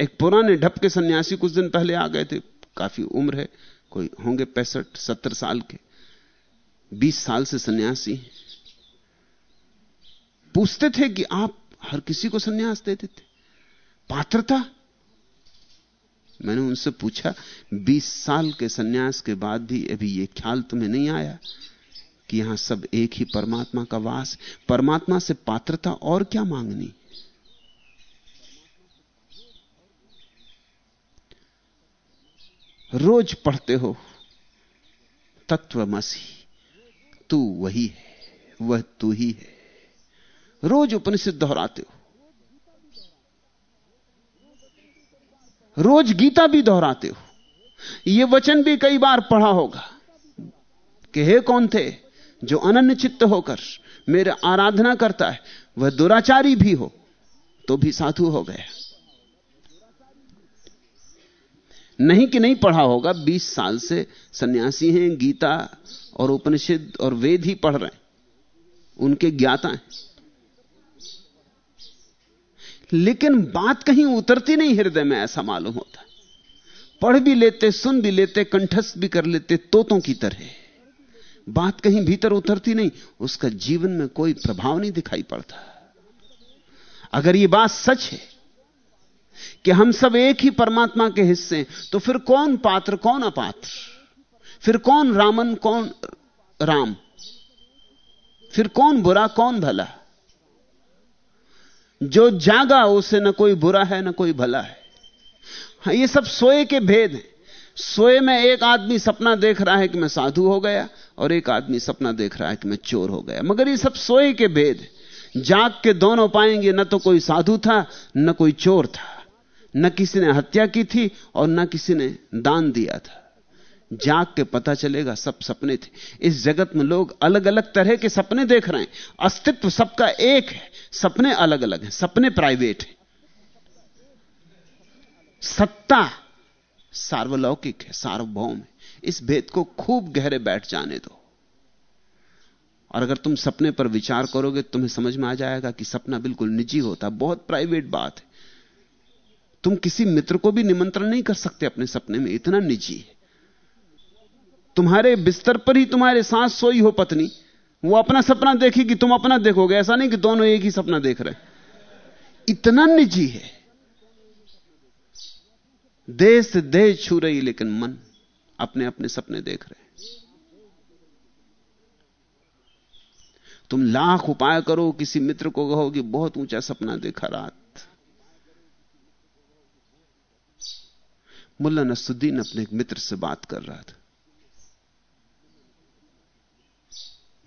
एक पुराने ढप के सन्यासी कुछ दिन पहले आ गए थे। काफ़ी उम्र है। कोई होंगे पैंसठ, सत्तर साल के। बीस साल से सन्यासी पूछते थे कि आप हर किसी को सन्यास देते। पात्रता? मैंने उनसे पूछा, बीस साल के सन्यास के बाद भी अभी यह ख्याल तुम्हें नहीं आया कि यहाँ सब एक ही परमात्मा का वास परमात्मा से पात्रता और क्या मांगनी? रोज पढ़ते हो, तत्वमसी, तू वही है, वह तू ही है। रोज उपनिषद दोहराते हो, रोज गीता भी दोहराते हो यह वचन भी कई बार पढ़ा होगा, कि हे कौन थे जो अनन्य चित्त होकर मेरे आराधना करता है, वह दुराचारी भी हो तो भी साधु हो गया। नहीं कि नहीं पढ़ा होगा, बीस साल से सन्यासी हैं, गीता और उपनिषद और वेद ही पढ़ रहे हैं। उनके ज्ञाता हैं। लेकिन बात कहीं उतरती नहीं हृदय में, ऐसा मालूम होता पढ़ भी लेते, सुन भी लेते, कंठस्थ भी कर लेते, तोतों की तरह। बात कहीं भीतर उतरती नहीं, उसका जीवन में कोई प्रभाव नहीं दिखाई पड़ता। अगर यह बात सच है कि हम सब एक ही परमात्मा के हिस्से हैं तो फिर कौन पात्र, कौन अपात्र? फिर कौन रामन, कौन राम? फिर कौन बुरा, कौन भला? जो जागा उसे न कोई बुरा है, न कोई भला है। हाँ ये सब सोए के भेद हैं। सोए में एक आदमी सपना देख रहा है कि मैं साधु हो गया, और एक आदमी सपना देख रहा है कि मैं चोर हो गया। मगर ये सब सोए के भेद जाग के दोनों पाएँगे, न तो कोई साधु था, न कोई चोर था। न किसी ने हत्या की थी और न किसी ने दान दिया था। जाग के पता चलेगा सब सपने थे। इस जगत में लोग अलग अलग तरह के सपने देख रहे हैं। अस्तित्व सबका एक है। सपने अलग अलग हैं। सपने प्राइवेट हैं। सत्ता सार्वलौकिक है, सार्वभौम है। इस भेद को खूब गहरे बैठ जाने दो। और अगर तुम सपने पर विचार करोगे, तुम्हें समझ में आ जाएगा कि सपना बिल्कुल निजी होता। बहुत प्राइवेट बात है। तुम किसी मित्र को भी निमंत्रण नहीं कर सकते अपने सपने में, इतना निजी है। तुम्हारे बिस्तर पर ही तुम्हारे साथ सोई हो पत्नी, वो अपना सपना देखेगी, तुम अपना देखोगे, ऐसा नहीं कि दोनों एक ही सपना देख रहे इतना निजी है। देह से देह छू रही, लेकिन मन अपने अपने सपने देख रहे तुम लाख उपाय करो, किसी मित्र को कहो कि बहुत ऊँचा सपना देखा रात। मुल्ला नसुद्दीन अपने एक मित्र से बात कर रहा था।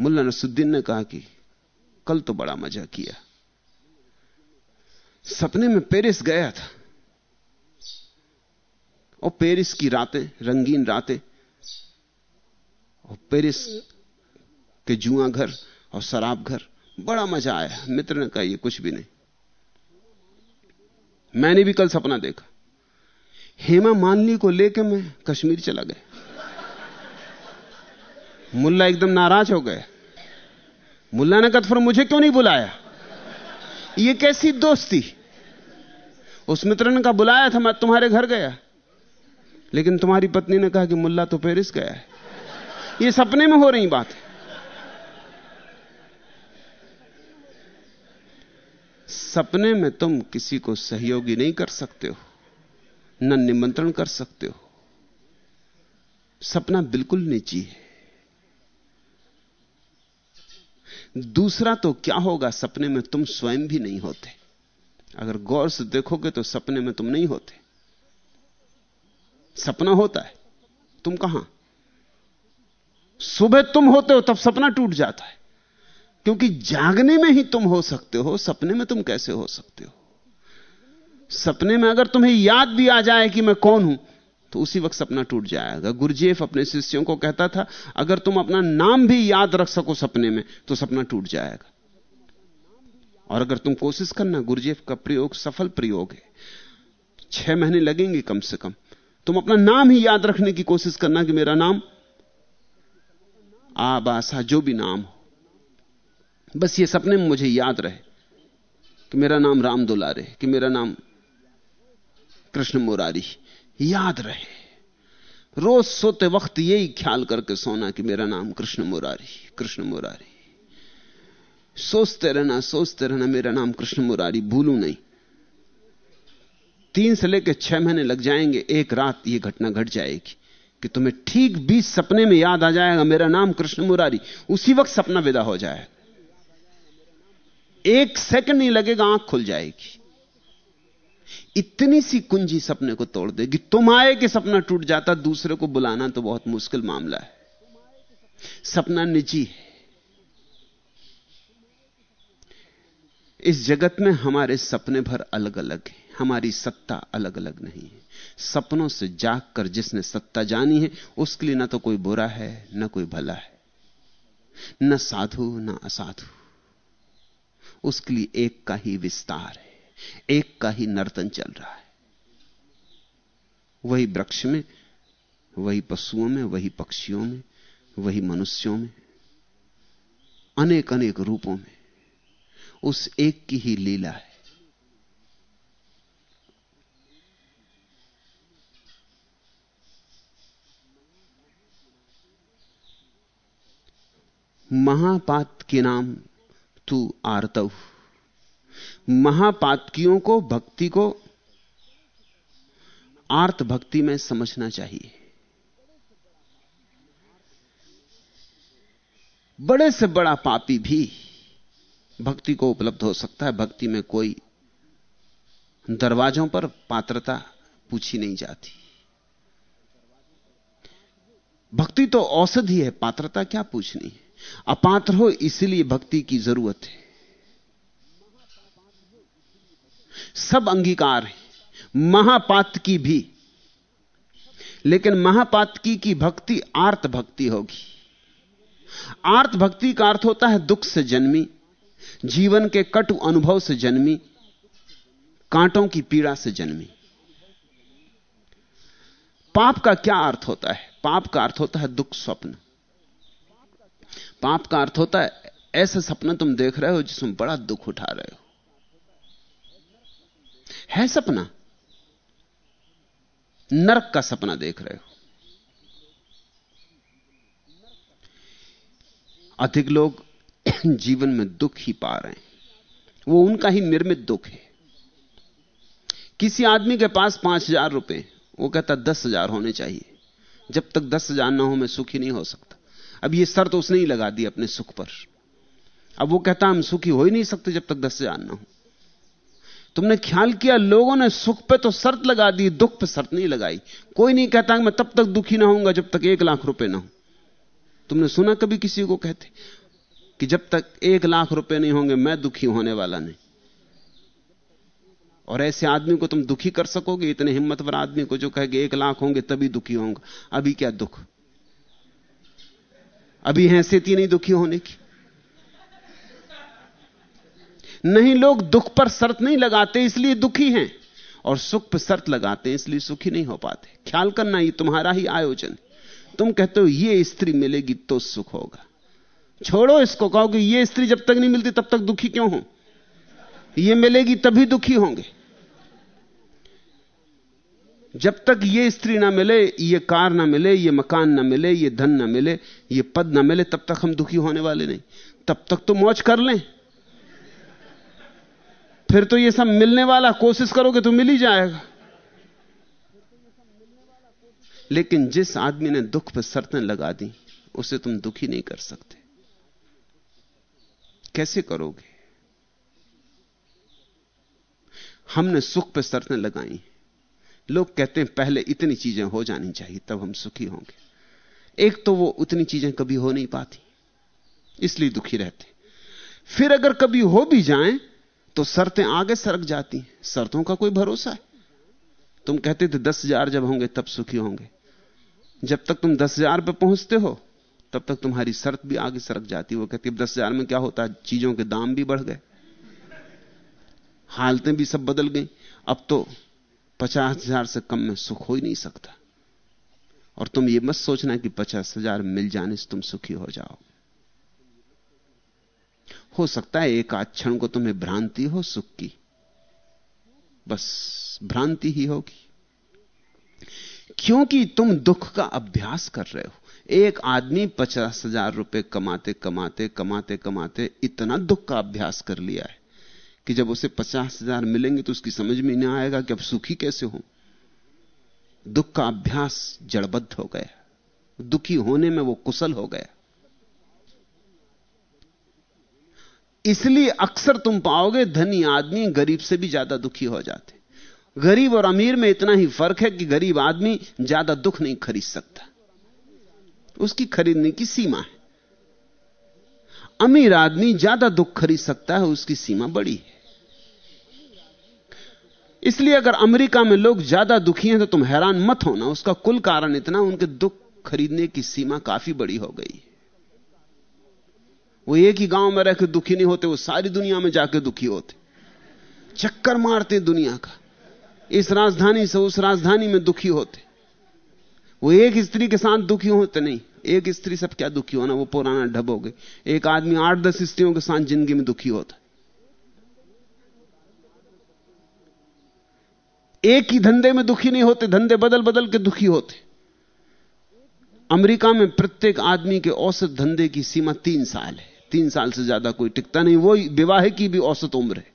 मुल्ला नसुद्दीन ने कहा कि, कल तो बड़ा मज़ा किया। सपने में पेरिस गया था। और पेरिस की रातें, रंगीन रातें, और पेरिस के जुआ घर और शराब घर, बड़ा मज़ा आया। मित्र ने कहा, ये कुछ भी नहीं। मैंने भी कल सपना देखा। हेमा माननी को लेकर मैं कश्मीर चला गया। मुल्ला एकदम नाराज़ हो गए। मुल्ला ने कहा तो फिर मुझे क्यों नहीं बुलाया? ये कैसी दोस्ती? उस मित्र ने कहा, बुलाया था, मैं तुम्हारे घर गया। लेकिन तुम्हारी पत्नी ने कहा कि मुल्ला तो पेरिस गया है। ये सपने में हो रही बात है। सपने में तुम किसी को सहयोगी नहीं कर सकते हो। न निमंत्रण कर सकते हो। सपना बिल्कुल निजी है। दूसरा तो क्या होगा, सपने में तुम स्वयं भी नहीं होते। अगर गौर से देखोगे तो सपने में तुम नहीं होते। सपना होता है। तुम कहाँ? सुबह तुम होते हो, तब सपना टूट जाता है। क्योंकि जागने में ही तुम हो सकते हो, सपने में तुम कैसे हो सकते हो? सपने में अगर तुम्हें याद भी आ जाए कि मैं कौन हूँ तो उसी वक्त सपना टूट जाएगा। गुरुजेफ अपने शिष्यों को कहता था, अगर तुम अपना नाम भी याद रख सको सपने में तो सपना टूट जाएगा। और अगर तुम कोशिश करना, गुरुजेफ का प्रयोग सफल प्रयोग है। छह महीने लगेंगे कम से कम। तुम अपना नाम ही याद रखने की कोशिश करना कि मेरा नाम आबासा, जो भी नाम हो। बस ये सपने मुझे याद रहे कि मेरा नाम राम दुलारे कि मेरा नाम कृष्ण मुरारी, याद रहे। रोज सोते वक्त यही ख्याल करके सोना कि मेरा नाम कृष्ण मुरारी कृष्ण मुरारी। सोचते रहना सोचते रहना, मेरा नाम कृष्ण मुरारी, भूलू नहीं। तीन से लेकर छह महीने लग जाएँगे, एक रात यह घटना घट जाएगी कि तुम्हें ठीक बीस सपने में याद आ जाएगा, मेरा नाम कृष्ण मुरारी, उसी वक्त सपना विदा हो जाएगा। एक सेकंड नहीं लगेगा, आँख खुल जाएगी। इतनी सी कुंजी सपने को तोड़ देगी। तुम आए कि सपना टूट जाता, दूसरे को बुलाना तो बहुत मुश्किल मामला है। सपना निजी है। इस जगत में हमारे सपने भर अलग अलग हैं। हमारी सत्ता अलग अलग नहीं है। सपनों से जाग कर जिसने सत्ता जानी है, उसके लिए ना तो कोई बुरा है, ना कोई भला है। न साधु, ना असाधु। उसके लिए एक का ही विस्तार है। एक का ही नर्तन चल रहा है। वही वृक्ष में, वही पशुओं में, वही पक्षियों में, वही मनुष्यों में अनेक अनेक रूपों में उस एक की ही लीला है। महापात के नाम तू आरतव। महापातकियों को, भक्ति को आर्त भक्ति में समझना चाहिए। बड़े से बड़ा पापी भी भक्ति को उपलब्ध हो सकता है। भक्ति में कोई दरवाजों पर पात्रता पूछी नहीं जाती। भक्ति तो औषधि है, पात्रता क्या पूछनी है? अपात्र हो इसलिए भक्ति की ज़रूरत है। सब अंगीकार है। महापात की भी। लेकिन महापात की की भक्ति आर्त भक्ति होगी। आर्त भक्ति का अर्थ होता है दुख से जन्मी, जीवन के कटु अनुभव से जन्मी, कांटों की पीड़ा से जन्मी। पाप का क्या अर्थ होता है? पाप का अर्थ होता है दुख स्वप्न। पाप का अर्थ होता है, ऐसा सपना तुम देख रहे हो जिसमें बड़ा दुख उठा रहे हो। है सपना? नरक का सपना देख रहे हो। अधिक लोग जीवन में दुख ही पा रहे हैं। वो उनका ही निर्मित दुख है। किसी आदमी के पास पाँच हज़ार रुपए, वो कहता, दस हज़ार होने चाहिए। जब तक दस हज़ार ना हो, मैं सुखी नहीं हो सकता। अब ये शर्त तो उसने ही लगा दी अपने सुख पर। अब वो कहता, हम सुखी हो ही नहीं सकते जब तक दस हज़ार ना हो। तुमने ख्याल किया, लोगों ने सुख पे तो शर्त लगा दी, दुख पे शर्त नहीं लगाई। कोई नहीं कहता मैं तब तक दुखी ना होऊँगा जब तक एक लाख रुपए ना हो। तुमने सुना कभी किसी को कहते कि जब तक एक लाख रुपए नहीं होंगे, मैं दुखी होने वाला नहीं? और ऐसे आदमी को तुम दुखी कर सकोगे, इतने हिम्मतवर आदमी को जो कहेगा एक लाख होंगे, तभी दुखी होंगे अभी क्या दुख? अभी हैसियत ही नहीं दुखी होने की। नहीं, लोग दुख पर शर्त नहीं लगाते, इसलिए दुखी हैं। और सुख पर शर्त लगाते हैं, इसलिए सुखी नहीं हो पाते। ख्याल करना ये तुम्हारा ही आयोजन तुम कहते हो, ये स्त्री मिलेगी तो सुख होगा। छोड़ो इसको, कहो कि ये स्त्री जब तक नहीं मिलती, तब तक दुखी क्यों हो? ये मिलेगी तभी दुखी होंगे। जब तक ये स्त्री ना मिले, ये कार ना मिले, ये मकान ना मिले, ये धन ना मिले, ये पद ना मिले, तब तक हम दुखी होने वाले नहीं। तब तक तो मौज कर लें। फिर तो ये सब मिलने वाला कोशिश करोगे तो मिल ही जाएगा। लेकिन जिस आदमी ने दुख पर शर्तें लगा दी, उसे तुम दुखी नहीं कर सकते। कैसे करोगे? हमने सुख पर शर्तें लगाई। लोग कहते हैं, पहले इतनी चीज़ें हो जानी चाहिए, तब हम सुखी होंगे। एक तो वो उतनी चीज़ें कभी हो नहीं पाती, इसलिए दुखी रहते। फिर अगर कभी हो भी जाएँ तो शर्तें आगे सरक जाती शर्तों का कोई भरोसा है? तुम कहते थे दस हज़ार जब होंगे, तब सुखी होंगे। जब तक तुम दस हज़ार पर पहुँचते हो, तब तक तुम्हारी शर्त भी आगे सरक जाती वो कहती दस हज़ार में क्या होता है? चीज़ों के दाम भी बढ़ गए। हालतें भी सब बदल गई। अब तो पचास हज़ार से कम में सुख हो ही नहीं सकता। और तुम ये मत सोचना कि पचास हज़ार मिल जाने से तुम सुखी हो जाओ हो सकता है एक आध क्षण को तुम्हें भ्रांति हो, सुख की। बस भ्रांति ही होगी। क्योंकि तुम दुख का अभ्यास कर रहे हो। एक आदमी पचास हज़ार रुपए कमाते कमाते कमाते कमाते इतना दुख का अभ्यास कर लिया है कि जब उसे पचास हज़ार मिलेंगे तो उसकी समझ में नहीं आएगा कि अब सुखी कैसे हो। दुख का अभ्यास जड़बद्ध हो गया। दुखी होने में वो कुशल हो गया। इसलिए अक्सर तुम पाओगे धनी आदमी गरीब से भी ज़्यादा दुखी हो जाते गरीब और अमीर में इतना ही फ़र्क है कि गरीब आदमी ज़्यादा दुख नहीं खरीद सकता। उसकी खरीदने की सीमा है। अमीर आदमी ज़्यादा दुख खरीद सकता है, उसकी सीमा बड़ी है। इसलिए अगर अमेरिका में लोग ज़्यादा दुखी हैं तो तुम हैरान मत होना, उसका कुल कारण इतना, उनके दुख खरीदने की सीमा काफ़ी बड़ी हो गई वो एक ही गाँव में रहकर दुखी नहीं होते, वो सारी दुनिया में जाकर दुखी होते। चक्कर मारते दुनिया का। इस राजधानी से उस राजधानी में दुखी होते। वो एक स्त्री के साथ दुखी होते नहीं। एक स्त्री सब क्या दुखी होना? वो पुराना ढब हो गई। एक आदमी आठ दस स्त्रियों के साथ ज़िंदगी में दुखी होता। एक ही धंधे में दुखी नहीं होते, धंधे बदल बदल के दुखी होते। अमेरिका में प्रत्येक आदमी के औसत धंधे की सीमा तीन साल है। तीन साल से ज़्यादा कोई टिकता नहीं। वो विवाह की भी औसत उम्र है।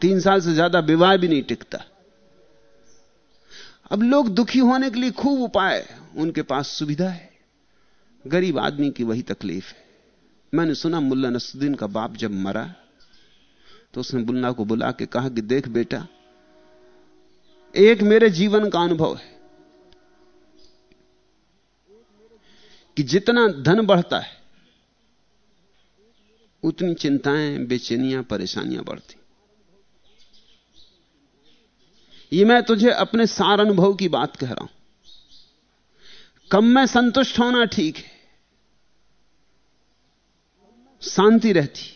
तीन साल से ज़्यादा विवाह भी नहीं टिकता। अब लोग दुखी होने के लिए खूब उपाय उनके पास सुविधा है। गरीब आदमी की वही तकलीफ़ है। मैंने सुना मुल्ला नसुद्दीन का बाप जब मरा तो उसने बुल्ला को बुला के कहा कि देख बेटा, एक मेरे जीवन का अनुभव है कि जितना धन बढ़ता है उतनी चिंताएँ, बेचैनियाँ, परेशानियाँ बढ़ती। ये मैं तुझे अपने सार अनुभव की बात कह रहा हूँ। कम में संतुष्ट होना ठीक है? शांति रहती।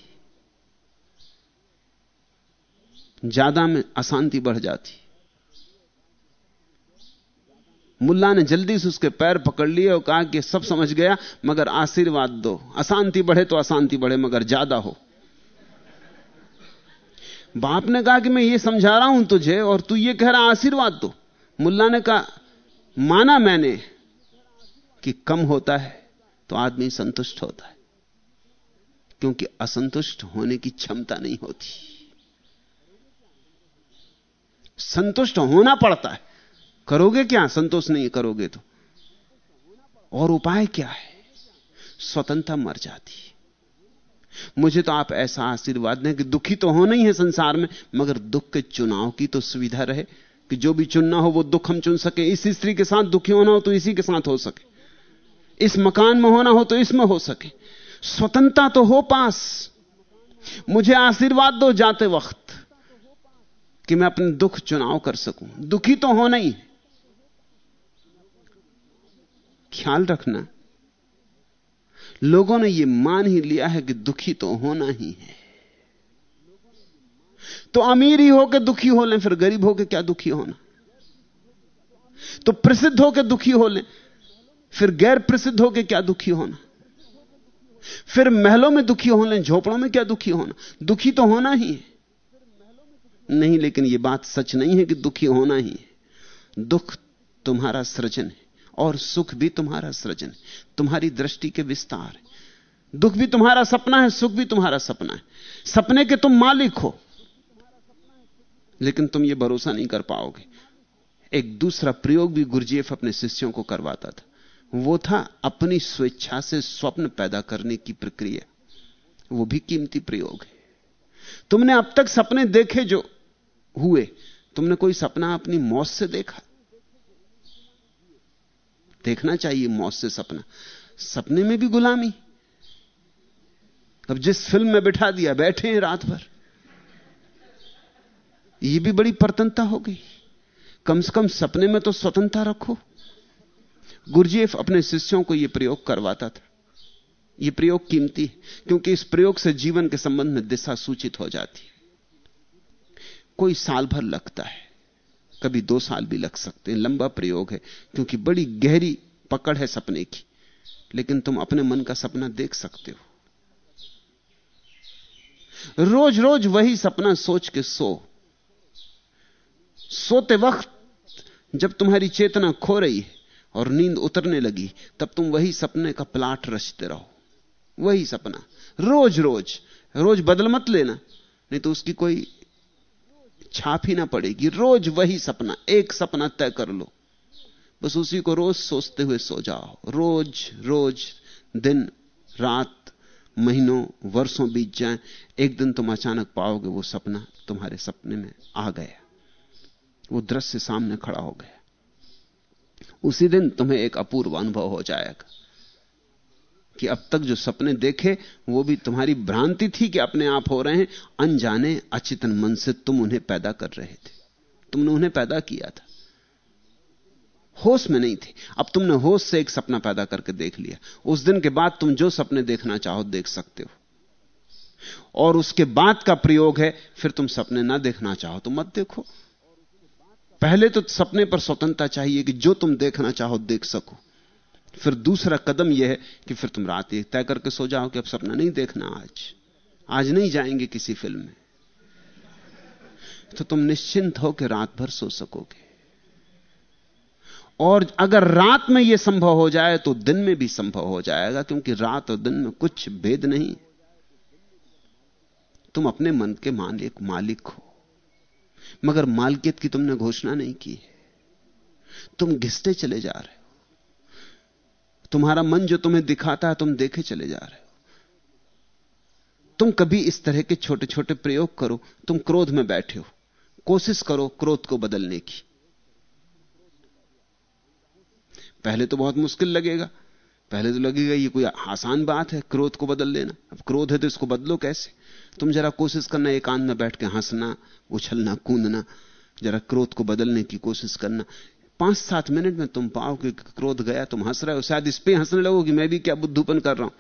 ज़्यादा में अशांति बढ़ जाती। मुल्ला ने जल्दी से उसके पैर पकड़ लिए और कहा कि सब समझ गया, मगर आशीर्वाद दो। अशांति बढ़े तो अशांति बढ़े, मगर ज़्यादा हो। बाप ने कहा कि मैं ये समझा रहा हूँ तुझे और तू ये कह रहा, आशीर्वाद दो। मुल्ला ने कहा, माना मैंने कि कम होता है तो आदमी संतुष्ट होता है, क्योंकि असंतुष्ट होने की क्षमता नहीं होती। संतुष्ट होना पड़ता है। करोगे क्या? संतोष नहीं करोगे तो। और उपाय क्या है? स्वतंत्रता मर जाती है। मुझे तो आप ऐसा आशीर्वाद दें कि दुखी तो होना ही है संसार में, मगर दुख के चुनाव की तो सुविधा रहे कि जो भी चुनना हो वो दुख हम चुन सके। इस स्त्री के साथ दुखी होना हो तो इसी के साथ हो सके। इस मकान में होना हो तो इसमें हो सके। स्वतंत्रता तो हो पास। मुझे आशीर्वाद दो जाते वक्त कि मैं अपने दुख चुनाव कर सकूँ। दुखी तो होना ही ख्याल रखना। लोगों ने यह मान ही लिया है कि दुखी तो होना ही है। तो अमीर ही होकर दुखी हो लें, फिर गरीब होकर क्या दुखी होना? तो प्रसिद्ध होकर दुखी हो लें, फिर गैर प्रसिद्ध होकर क्या दुखी होना? फिर महलों में दुखी हो लें, झोपड़ों में क्या दुखी होना? दुखी तो होना ही है। नहीं, लेकिन यह बात सच नहीं है कि दुखी होना ही है। दुख तुम्हारा सृजन है। और सुख भी तुम्हारा सृजन तुम्हारी दृष्टि के विस्तार दुख भी तुम्हारा सपना है, सुख भी तुम्हारा सपना है। सपने के तुम मालिक हो, लेकिन तुम यह भरोसा नहीं कर पाओगे। एक दूसरा प्रयोग भी गुरजेफ अपने शिष्यों को करवाता था। वो था अपनी स्वेच्छा से स्वप्न पैदा करने की प्रक्रिया। वो भी कीमती प्रयोग है। तुमने अब तक सपने देखे जो हुए, तुमने कोई सपना अपनी मौत से देखा? देखना चाहिए मौत से सपना। सपने में भी गुलामी। अब जिस फ़िल्म में बिठा दिया, बैठे हैं रात भर। यह भी बड़ी परतनता हो गई। कम से कम सपने में तो स्वतंत्रता रखो। गुरजेफ अपने शिष्यों को यह प्रयोग करवाता था। यह प्रयोग कीमती है, क्योंकि इस प्रयोग से जीवन के संबंध में दिशा सूचित हो जाती है। कोई साल भर लगता है। कभी दो साल भी लग सकते हैं। लंबा प्रयोग है, क्योंकि बड़ी गहरी पकड़ है सपने की। लेकिन तुम अपने मन का सपना देख सकते हो। रोज रोज वही सपना सोच के सो। सोते वक्त जब तुम्हारी चेतना खो रही है और नींद उतरने लगी, तब तुम वही सपने का प्लाट रचते रहो। वही सपना। रोज रोज रोज बदल मत लेना, नहीं तो उसकी कोई छाप ही ना पड़ेगी। रोज वही सपना, एक सपना तय कर लो। बस उसी को रोज सोचते हुए सो जाओ। रोज रोज, दिन, रात, महीनों, वर्षों बीत जाएँ। एक दिन तुम अचानक पाओगे वो सपना तुम्हारे सपने में आ गया। वो दृश्य सामने खड़ा हो गया। उसी दिन तुम्हें एक अपूर्व अनुभव हो जाएगा। कि अब तक जो सपने देखे, वो भी तुम्हारी भ्रांति थी कि अपने आप हो रहे हैं। अनजाने अचेतन मन से तुम उन्हें पैदा कर रहे थे। तुमने उन्हें पैदा किया था। होश में नहीं थे। अब तुमने होश से एक सपना पैदा करके देख लिया। उस दिन के बाद तुम जो सपने देखना चाहो, देख सकते हो। और उसके बाद का प्रयोग है, फिर तुम सपने ना देखना चाहो तो मत देखो। पहले तो सपने पर स्वतंत्रता चाहिए कि जो तुम देखना चाहो, देख सको। फिर दूसरा कदम यह है कि फिर तुम रात एक तय करके सो जाओ कि अब सपना नहीं देखना आज। आज नहीं जाएँगे किसी फ़िल्म में। तो तुम निश्चिंत हो कि रात भर सो सकोगे। और अगर रात में यह संभव हो जाए तो दिन में भी संभव हो जाएगा, क्योंकि रात और दिन में कुछ भेद नहीं। तुम अपने मन के मालिक मालिक हो। मगर मालकियत की तुमने घोषणा नहीं की है। तुम घिसते चले जा रहे तुम्हारा मन जो तुम्हें दिखाता है, तुम देखे चले जा रहे हो। तुम कभी इस तरह के छोटे छोटे प्रयोग करो, तुम क्रोध में बैठे हो। कोशिश करो क्रोध को बदलने की। पहले तो बहुत मुश्किल लगेगा। पहले तो लगेगा, ये कोई आसान बात है, क्रोध को बदल लेना। अब क्रोध है तो इसको बदलो कैसे? तुम जरा कोशिश करना, एकांत में बैठ के हंसना, उछलना, कूदना, जरा क्रोध को बदलने की कोशिश करना। पाँच सात मिनट में तुम पाओ कि क्रोध गया, तुम हंस रहे हो। शायद इस पे हंसने लगो कि मैं भी क्या बुद्धूपन कर रहा हूँ।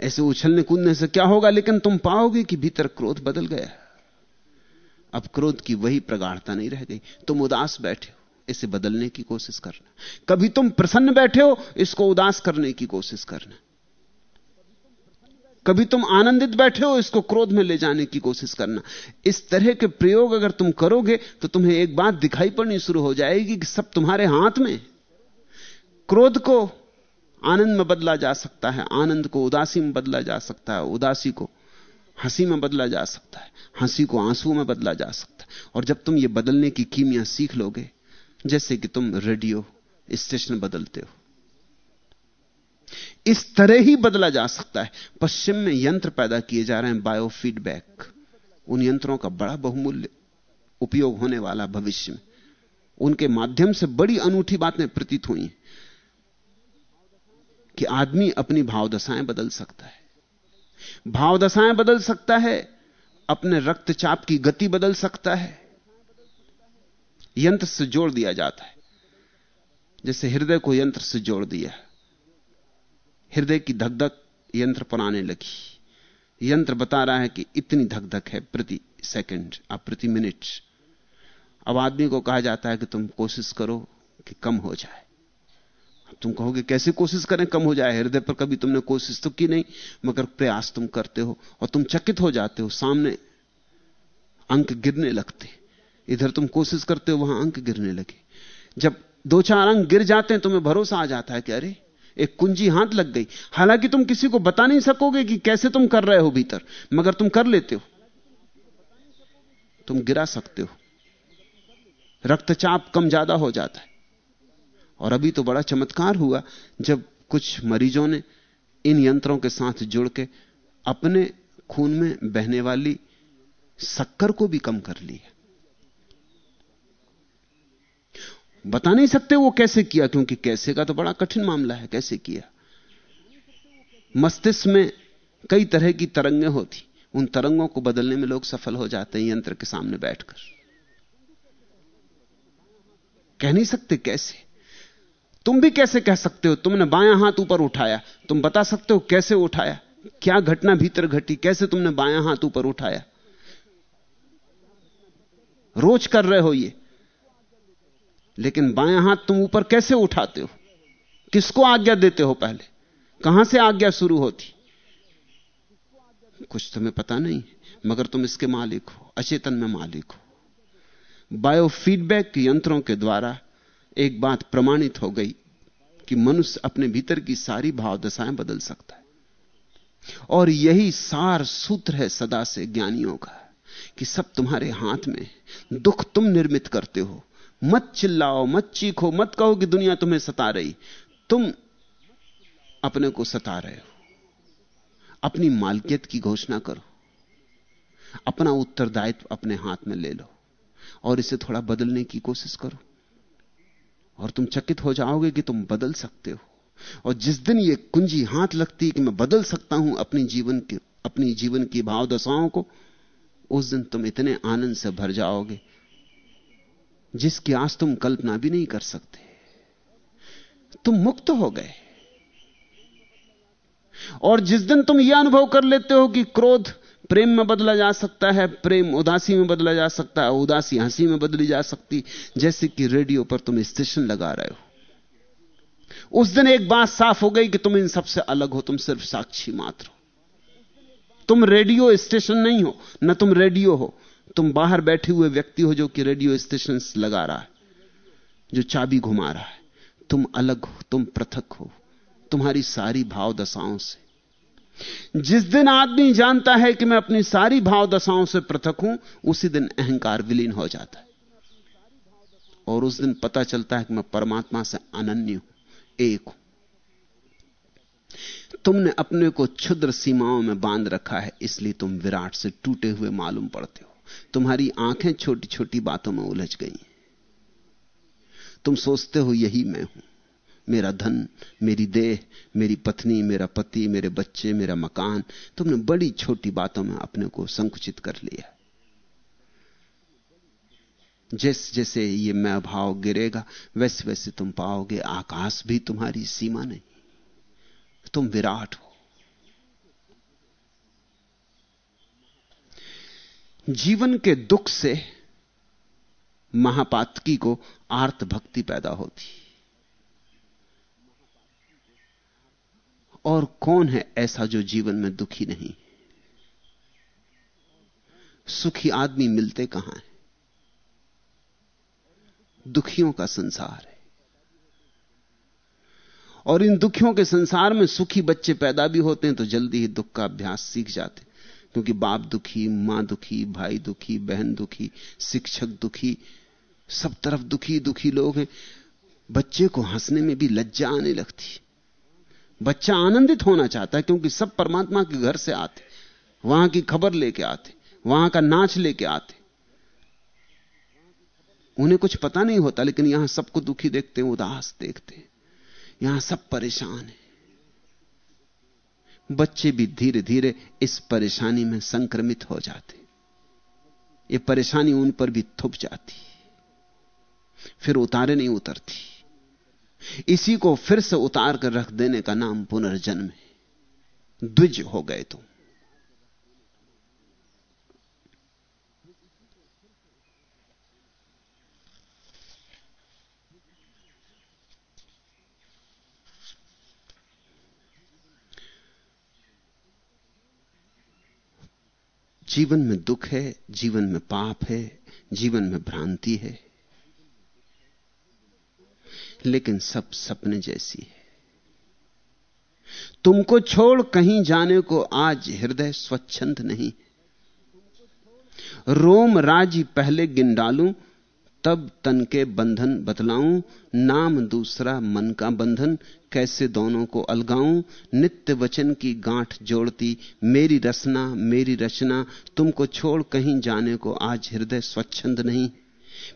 ऐसे उछलने कूदने से क्या होगा? लेकिन तुम पाओगे कि भीतर क्रोध बदल गया अब क्रोध की वही प्रगाढ़ता नहीं रह गई। तुम उदास बैठे हो, इसे बदलने की कोशिश करना। कभी तुम प्रसन्न बैठे हो, इसको उदास करने की कोशिश करना। कभी तुम आनंदित बैठे हो इसको क्रोध में ले जाने की कोशिश करना। इस तरह के प्रयोग अगर तुम करोगे तो तुम्हें एक बात दिखाई पड़नी शुरू हो जाएगी कि सब तुम्हारे हाथ में। क्रोध को आनंद में बदला जा सकता है, आनंद को उदासी में बदला जा सकता है, उदासी को हँसी में बदला जा सकता है, हँसी को आँसू में बदला जा सकता है। और जब तुम ये बदलने की कीमिया सीख लोगे, जैसे कि तुम रेडियो स्टेशन बदलते हो। इस तरह ही बदला जा सकता है। पश्चिम में यंत्र पैदा किए जा रहे हैं बायोफीडबैक उन यंत्रों का बड़ा बहुमूल्य उपयोग होने वाला भविष्य में। उनके माध्यम से बड़ी अनूठी बातें प्रतीत हुई कि आदमी अपनी भावदशाएँ बदल सकता है। भावदशाएँ बदल सकता है, अपने रक्तचाप की गति बदल सकता है। यंत्र से जोड़ दिया जाता है। जैसे हृदय को यंत्र से जोड़ दिया। हृदय की धकधक यंत्र पर आने लगी। यंत्र बता रहा है कि इतनी धकधक है प्रति सेकंड अब प्रति मिनट। अब आदमी को कहा जाता है कि तुम कोशिश करो कि कम हो जाए। तुम कहोगे, कैसे कोशिश करें कम हो जाए? हृदय पर कभी तुमने कोशिश तो की नहीं, मगर प्रयास तुम करते हो और तुम चकित हो जाते हो, सामने अंक गिरने लगते। इधर तुम कोशिश करते हो, वहाँ अंक गिरने लगे। जब दो चार अंक गिर जाते हैं, तुम्हें भरोसा आ जाता है कि अरे एक कुंजी हाथ लग गई। हालाँकि तुम किसी को बता नहीं सकोगे कि कैसे तुम कर रहे हो भीतर, मगर तुम कर लेते हो। तुम गिरा सकते हो। रक्तचाप कम ज़्यादा हो जाता है। और अभी तो बड़ा चमत्कार हुआ जब कुछ मरीजों ने इन यंत्रों के साथ जुड़ के अपने खून में बहने वाली शक्कर को भी कम कर लिया बता नहीं सकते वो कैसे किया, क्योंकि कैसे का तो बड़ा कठिन मामला है, कैसे किया। मस्तिष्क में कई तरह की तरंगें होती, उन तरंगों को बदलने में लोग सफल हो जाते हैं यंत्र के सामने बैठकर। कह नहीं सकते कैसे? तुम भी कैसे कह सकते हो? तुमने बायां हाथ ऊपर उठाया, तुम बता सकते हो कैसे उठाया? क्या घटना भीतर घटी? कैसे तुमने बायां हाथ ऊपर उठाया? रोज कर रहे हो ये। लेकिन बायां हाथ तुम ऊपर कैसे उठाते हो? किसको आज्ञा देते हो पहले? कहाँ से आज्ञा शुरू होती? कुछ तुम्हें पता नहीं, मगर तुम इसके मालिक हो, अचेतन में मालिक हो। बायोफीडबैक यंत्रों के द्वारा एक बात प्रमाणित हो गई कि मनुष्य अपने भीतर की सारी भाव दशाएँ बदल सकता है। और यही सार सूत्र है सदा से ज्ञानियों का, कि सब तुम्हारे हाथ में, दुख तुम निर्मित करते हो मत चिल्लाओ, मत चीखो, मत कहो कि दुनिया तुम्हें सता रही। तुम अपने को सता रहे हो। अपनी मालकियत की घोषणा करो। अपना उत्तरदायित्व अपने हाथ में ले लो और इसे थोड़ा बदलने की कोशिश करो। और तुम चकित हो जाओगे कि तुम बदल सकते हो। और जिस दिन यह कुंजी हाथ लगती है कि मैं बदल सकता हूँ अपनी जीवन की, अपनी जीवन की भाव दशाओं को, उस दिन तुम इतने आनंद से भर जाओगे जिसकी आज तुम कल्पना भी नहीं कर सकते। तुम मुक्त हो गए। और जिस दिन तुम यह अनुभव कर लेते हो कि क्रोध प्रेम में बदला जा सकता है, प्रेम उदासी में बदला जा सकता है, उदासी हँसी में बदली जा सकती, जैसे कि रेडियो पर तुम स्टेशन लगा रहे हो। उस दिन एक बात साफ़ हो गई कि तुम इन सबसे अलग हो, तुम सिर्फ़ साक्षी मात्र हो। तुम रेडियो स्टेशन नहीं हो, न तुम रेडियो हो तुम बाहर बैठे हुए व्यक्ति हो जो कि रेडियो स्टेशन लगा रहा है, जो चाबी घुमा रहा है। तुम अलग हो, तुम पृथक हो, तुम्हारी सारी भाव दशाओं से। जिस दिन आदमी जानता है कि मैं अपनी सारी भाव दशाओं से पृथक हूँ, उसी दिन अहंकार विलीन हो जाता है। और उस दिन पता चलता है कि मैं परमात्मा से अनन्य हूँ, एक हूँ। तुमने अपने को क्षुद्र सीमाओं में बाँध रखा है, इसलिए तुम विराट से टूटे हुए मालूम पड़ते हो। तुम्हारी आँखें छोटी छोटी बातों में उलझ गई। तुम सोचते हो, यही मैं हूँ। मेरा धन, मेरी देह, मेरी पत्नी, मेरा पति, मेरे बच्चे, मेरा मकान, तुमने बड़ी छोटी बातों में अपने को संकुचित कर लिया। जैसे जैसे ये मैं भाव गिरेगा, वैसे वैसे तुम पाओगे, आकाश भी तुम्हारी सीमा नहीं। तुम विराट हो। जीवन के दुख से महापातकी को आर्त भक्ति पैदा होती। और कौन है ऐसा जो जीवन में दुखी नहीं? सुखी आदमी मिलते कहाँ हैं? दुखियों का संसार है। और इन दुखियों के संसार में सुखी बच्चे पैदा भी होते हैं तो जल्दी ही दुख का अभ्यास सीख जाते क्योंकि बाप दुखी, माँ दुखी, भाई दुखी, बहन दुखी, शिक्षक दुखी, सब तरफ़ दुखी दुखी लोग हैं। बच्चे को हंसने में भी लज्जा आने लगती बच्चा आनंदित होना चाहता है क्योंकि सब परमात्मा के घर से आते, वहाँ की खबर लेके आते, वहाँ का नाच लेके आते। उन्हें कुछ पता नहीं होता, लेकिन यहाँ सबको दुखी देखते हैं, उदास देखते हैं। यहाँ सब परेशान है। बच्चे भी धीरे धीरे इस परेशानी में संक्रमित हो जाते ये परेशानी उन पर भी थुप जाती फिर उतारे नहीं उतरती। इसी को फिर से उतार कर रख देने का नाम पुनर्जन्म है। द्विज हो गए तुम। जीवन में दुख है, जीवन में पाप है, जीवन में भ्रांति है। लेकिन सब सपने जैसी है। तुमको छोड़ कहीं जाने को आज हृदय स्वच्छंद नहीं। रोम राज़ी पहले गिन डालूं तब तन के बंधन बतलाऊं, नाम दूसरा मन का बंधन, कैसे दोनों को अलगाऊं, नित्य वचन की गांठ जोड़ती, मेरी रचना मेरी रचना, तुमको छोड़ कहीं जाने को आज हृदय स्वच्छंद नहीं।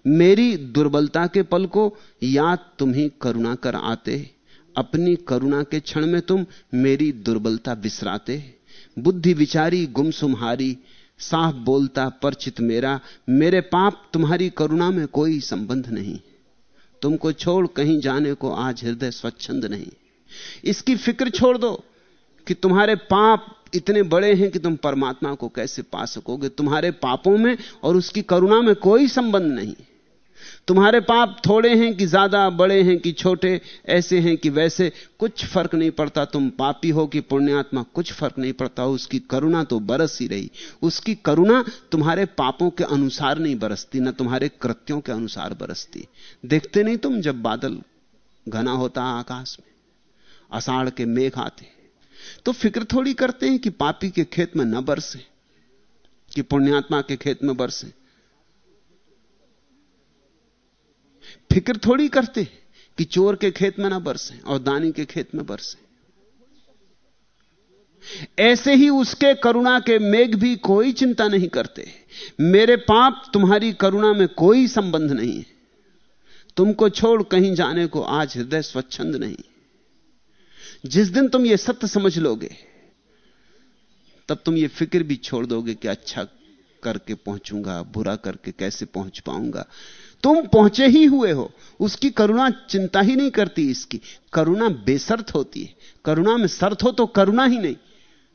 मेरी दुर्बलता के पल को याद तुम ही करुणा कर आते, अपनी करुणा के क्षण में तुम मेरी दुर्बलता बिसराते। बुद्धि विचारी गुमसुमहारी साफ़ बोलता, परचित मेरा, मेरे पाप तुम्हारी करुणा में कोई संबंध नहीं। तुमको छोड़ कहीं जाने को आज हृदय स्वच्छंद नहीं। इसकी फ़िक्र छोड़ दो कि तुम्हारे पाप इतने बड़े हैं कि तुम परमात्मा को कैसे पा सकोगे। तुम्हारे पापों में और उसकी करुणा में कोई संबंध नहीं। तुम्हारे पाप थोड़े हैं कि ज़्यादा, बड़े हैं कि छोटे, ऐसे हैं कि वैसे। कुछ फ़र्क नहीं पड़ता, तुम पापी हो कि पुण्यात्मा, कुछ फ़र्क नहीं पड़ता, उसकी करुणा तो बरस ही रही। उसकी करुणा तुम्हारे पापों के अनुसार नहीं बरसती, ना तुम्हारे कृत्यों के अनुसार बरसती। देखते नहीं तुम जब बादल घना होता आकाश में अषाढ़ के मेघ आते तो फ़िक्र थोड़ी करते हैं कि पापी के खेत में न बरसे, कि पुण्यात्मा के खेत में बरसे। फ़िक्र थोड़ी करते कि चोर के खेत में ना बरसे और दानी के खेत में बरसे। ऐसे ही उसके करुणा के मेघ भी कोई चिंता नहीं करते। मेरे पाप तुम्हारी करुणा में कोई संबंध नहीं है। तुमको छोड़ कहीं जाने को आज हृदय स्वच्छंद नहीं। जिस दिन तुम ये सत्य समझ लोगे, तब तुम ये फ़िक्र भी छोड़ दोगे कि अच्छा करके पहुंचूँगा, बुरा करके कैसे पहुँच पाऊँगा। तुम पहुँचे ही हुए हो। उसकी करुणा चिंता ही नहीं करती इसकी। करुणा बेसर्त होती है। करुणा में शर्त हो तो करुणा ही नहीं।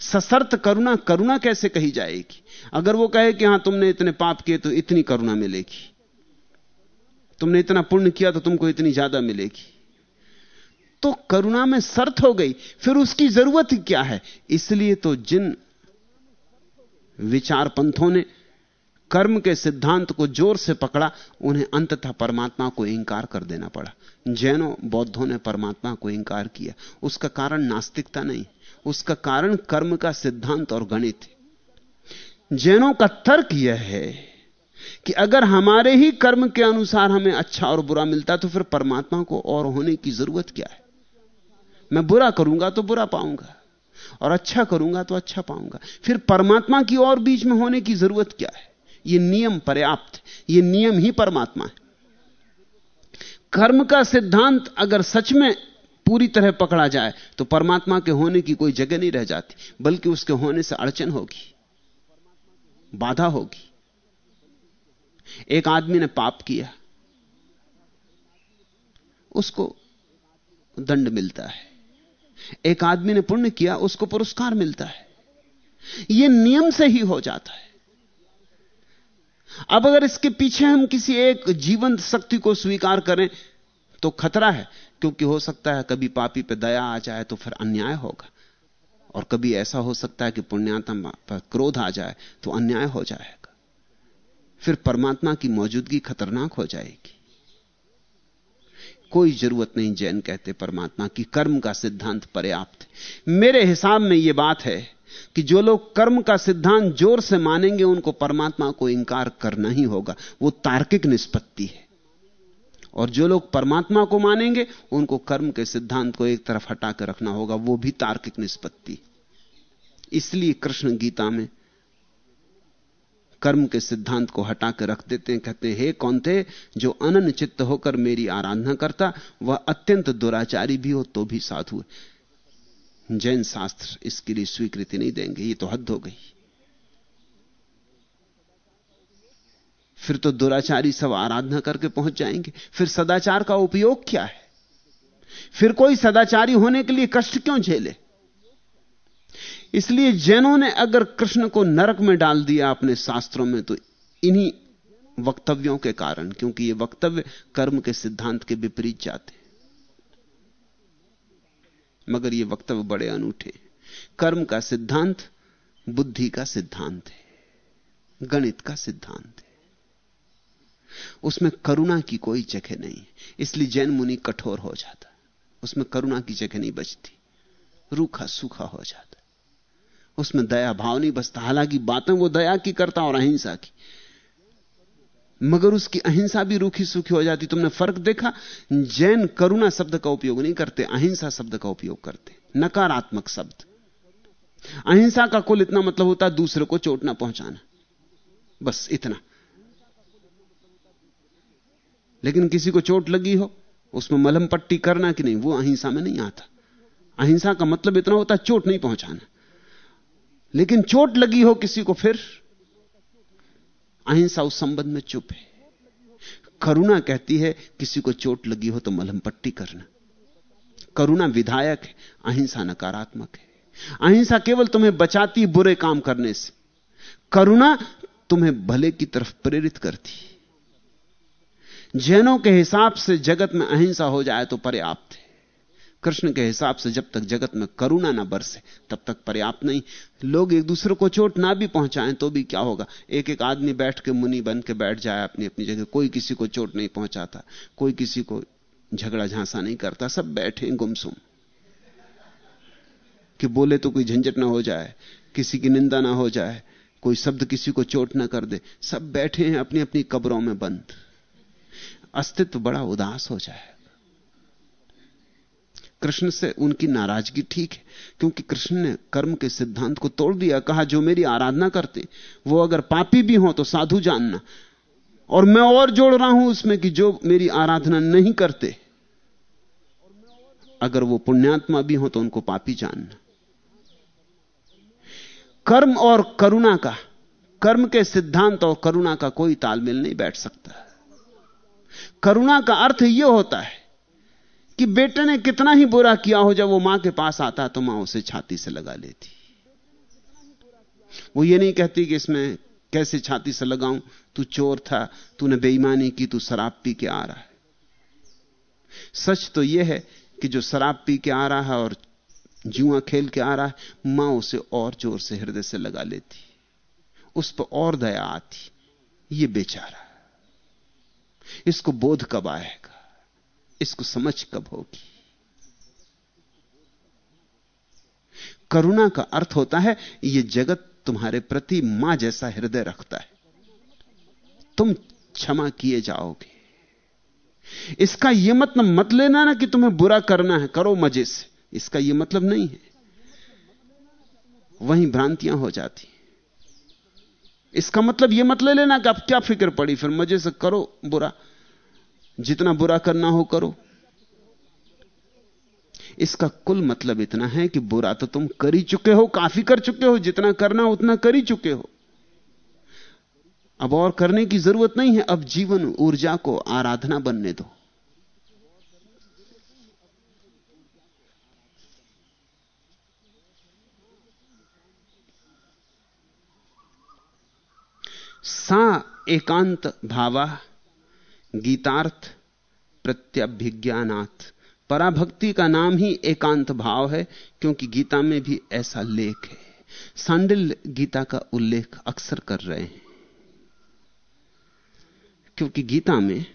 सशर्त करुणा करुणा कैसे कही जाएगी? अगर वो कहे कि हाँ, तुमने इतने पाप किए तो इतनी करुणा मिलेगी। तुमने इतना पुण्य किया तो तुमको इतनी ज़्यादा मिलेगी। तो करुणा में शर्त हो गई। फिर उसकी ज़रूरत क्या है? इसलिए तो जिन विचार पंथों ने कर्म के सिद्धांत को ज़ोर से पकड़ा, उन्हें अंततः परमात्मा को इंकार कर देना पड़ा। जैनों बौद्धों ने परमात्मा को इंकार किया। उसका कारण नास्तिकता नहीं, उसका कारण कर्म का सिद्धांत और गणित जैनों का तर्क यह है कि अगर हमारे ही कर्म के अनुसार हमें अच्छा और बुरा मिलता तो फिर परमात्मा को और होने की ज़रूरत क्या है? मैं बुरा करूँगा तो बुरा पाऊँगा, और अच्छा करूँगा तो अच्छा पाऊँगा। फिर परमात्मा की और बीच में होने की ज़रूरत क्या है? यह नियम पर्याप्त यह नियम ही परमात्मा है। कर्म का सिद्धांत अगर सच में पूरी तरह पकड़ा जाए तो परमात्मा के होने की कोई जगह नहीं रह जाती, बल्कि उसके होने से अड़चन होगी, बाधा होगी। एक आदमी ने पाप किया, उसको दंड मिलता है। एक आदमी ने पुण्य किया, उसको पुरस्कार मिलता है। यह नियम से ही हो जाता है। अब अगर इसके पीछे हम किसी एक जीवंत शक्ति को स्वीकार करें तो खतरा है, क्योंकि हो सकता है कभी पापी पे दया आ जाए तो फिर अन्याय होगा। और कभी ऐसा हो सकता है कि पुण्यात्मा पर क्रोध आ जाए तो अन्याय हो जाएगा। फिर परमात्मा की मौजूदगी खतरनाक हो जाएगी। कोई ज़रूरत नहीं जैन कहते परमात्मा की कर्म का सिद्धांत पर्याप्त मेरे हिसाब में यह बात है कि जो लोग कर्म का सिद्धांत ज़ोर से मानेंगे, उनको परमात्मा को इंकार करना ही होगा। वो तार्किक निष्पत्ति है। और जो लोग परमात्मा को मानेंगे, उनको कर्म के सिद्धांत को एक तरफ़ हटा कर रखना होगा। वो भी तार्किक निष्पत्ति। इसलिए कृष्ण गीता में कर्म के सिद्धांत को हटा कर रख देते हैं। कहते हैं, हे कौन थे जो अनन चित्त होकर मेरी आराधना करता, वह अत्यंत दुराचारी भी हो तो भी साधु है। जैन शास्त्र इसके लिए स्वीकृति नहीं देंगे, ये तो हद हो गई। फिर तो दुराचारी सब आराधना करके पहुँच जाएँगे। फिर सदाचार का उपयोग क्या है? फिर कोई सदाचारी होने के लिए कष्ट क्यों झेले? इसलिए जैनों ने अगर कृष्ण को नरक में डाल दिया अपने शास्त्रों में तो इन्हीं वक्तव्यों के कारण, क्योंकि ये वक्तव्य कर्म के सिद्धांत के विपरीत जाते मगर ये वक्तव्य बड़े अनूठे कर्म का सिद्धांत, बुद्धि का सिद्धांत है। गणित का सिद्धांत है। उसमें करुणा की कोई जगह नहीं। इसलिए जैन मुनि कठोर हो जाता। उसमें करुणा की जगह नहीं बचती। रूखा सूखा हो जाता। उसमें दया भाव नहीं बचता हालाँकि बातें वो दया की करता और अहिंसा की। मगर उसकी अहिंसा भी रूखी सूखी हो जाती। तुमने फ़र्क देखा? जैन करुणा शब्द का उपयोग नहीं करते, अहिंसा शब्द का उपयोग करते। नकारात्मक शब्द। अहिंसा का कुल इतना मतलब होता दूसरे को चोट ना पहुंचाना। बस इतना। लेकिन किसी को चोट लगी हो, उसमें मलम पट्टी करना कि नहीं, वो अहिंसा में नहीं आता। अहिंसा का मतलब इतना होता चोट नहीं पहुंचाना। लेकिन चोट लगी हो किसी को फिर अहिंसा उस संबंध में चुप है। करुणा कहती है, किसी को चोट लगी हो तो मलहम पट्टी करना। करुणा विधायक है, अहिंसा नकारात्मक है। अहिंसा केवल तुम्हें बचाती बुरे काम करने से। करुणा तुम्हें भले की तरफ़ प्रेरित करती। जैनों के हिसाब से जगत में अहिंसा हो जाए तो पर्याप्त है। कृष्ण के हिसाब से जब तक जगत में करुणा ना बरसे, तब तक पर्याप्त नहीं। लोग एक दूसरे को चोट ना भी पहुंचाएँ तो भी क्या होगा? एक एक आदमी बैठ के मुनि बन के बैठ जाए अपनी अपनी जगह, कोई किसी को चोट नहीं पहुंचाता, कोई किसी को झगड़ा झांसा नहीं करता, सब बैठे गुमसुम। कि बोले तो कोई झंझट ना हो जाए, किसी की निंदा ना हो जाए, कोई शब्द किसी को चोट ना कर दे, सब बैठे हैं अपनी अपनी कब्रों में बंद। अस्तित्व बड़ा उदास हो जाए। कृष्ण से उनकी नाराज़गी ठीक है, क्योंकि कृष्ण ने कर्म के सिद्धांत को तोड़ दिया, कहा, जो मेरी आराधना करते, वो अगर पापी भी हो तो साधु जानना। और मैं और जोड़ रहा हूँ उसमें कि जो मेरी आराधना नहीं करते, अगर वो पुण्यात्मा भी हो तो उनको पापी जानना। कर्म और करुणा का, कर्म के सिद्धांत और करुणा का कोई तालमेल नहीं बैठ सकता। करुणा का अर्थ यह होता है कि बेटे ने कितना ही बुरा किया हो, जब वो माँ के पास आता तो माँ उसे छाती से लगा लेती। वो ये नहीं कहती कि इसमें कैसे छाती से लगाऊँ? तू चोर था, तूने बेईमानी की, तू शराब पी के आ रहा है। सच तो यह है कि जो शराब पी के आ रहा है और जुआ खेल के आ रहा है, माँ उसे और ज़ोर से हृदय से लगा लेती। उस पर और दया आती। ये बेचारा। इसको बोध कब आएगा? इसको समझ कब होगी? करुणा का अर्थ होता है यह जगत तुम्हारे प्रति माँ जैसा हृदय रखता है। तुम क्षमा किए जाओगे। इसका यह मतलब मत लेना ना कि तुम्हें बुरा करना है, करो मज़े से। इसका यह मतलब नहीं है। वहीं भ्रांतियाँ हो जाती इसका मतलब यह मत ले लेना कि अब क्या फ़िक्र पड़ी, फिर मज़े से करो बुरा। जितना बुरा करना हो करो। इसका कुल मतलब इतना है कि बुरा तो तुम कर ही चुके हो, काफ़ी कर चुके हो, जितना करना उतना कर ही चुके हो। अब और करने की ज़रूरत नहीं है, अब जीवन ऊर्जा को आराधना बनने दो। सा एकांत भावा गीतार्थ प्रत्यभिज्ञानाथ पराभक्ति का नाम ही एकांत भाव है, क्योंकि गीता में भी ऐसा लेख है। सांडिल गीता का उल्लेख अक्सर कर रहे हैं। क्योंकि गीता में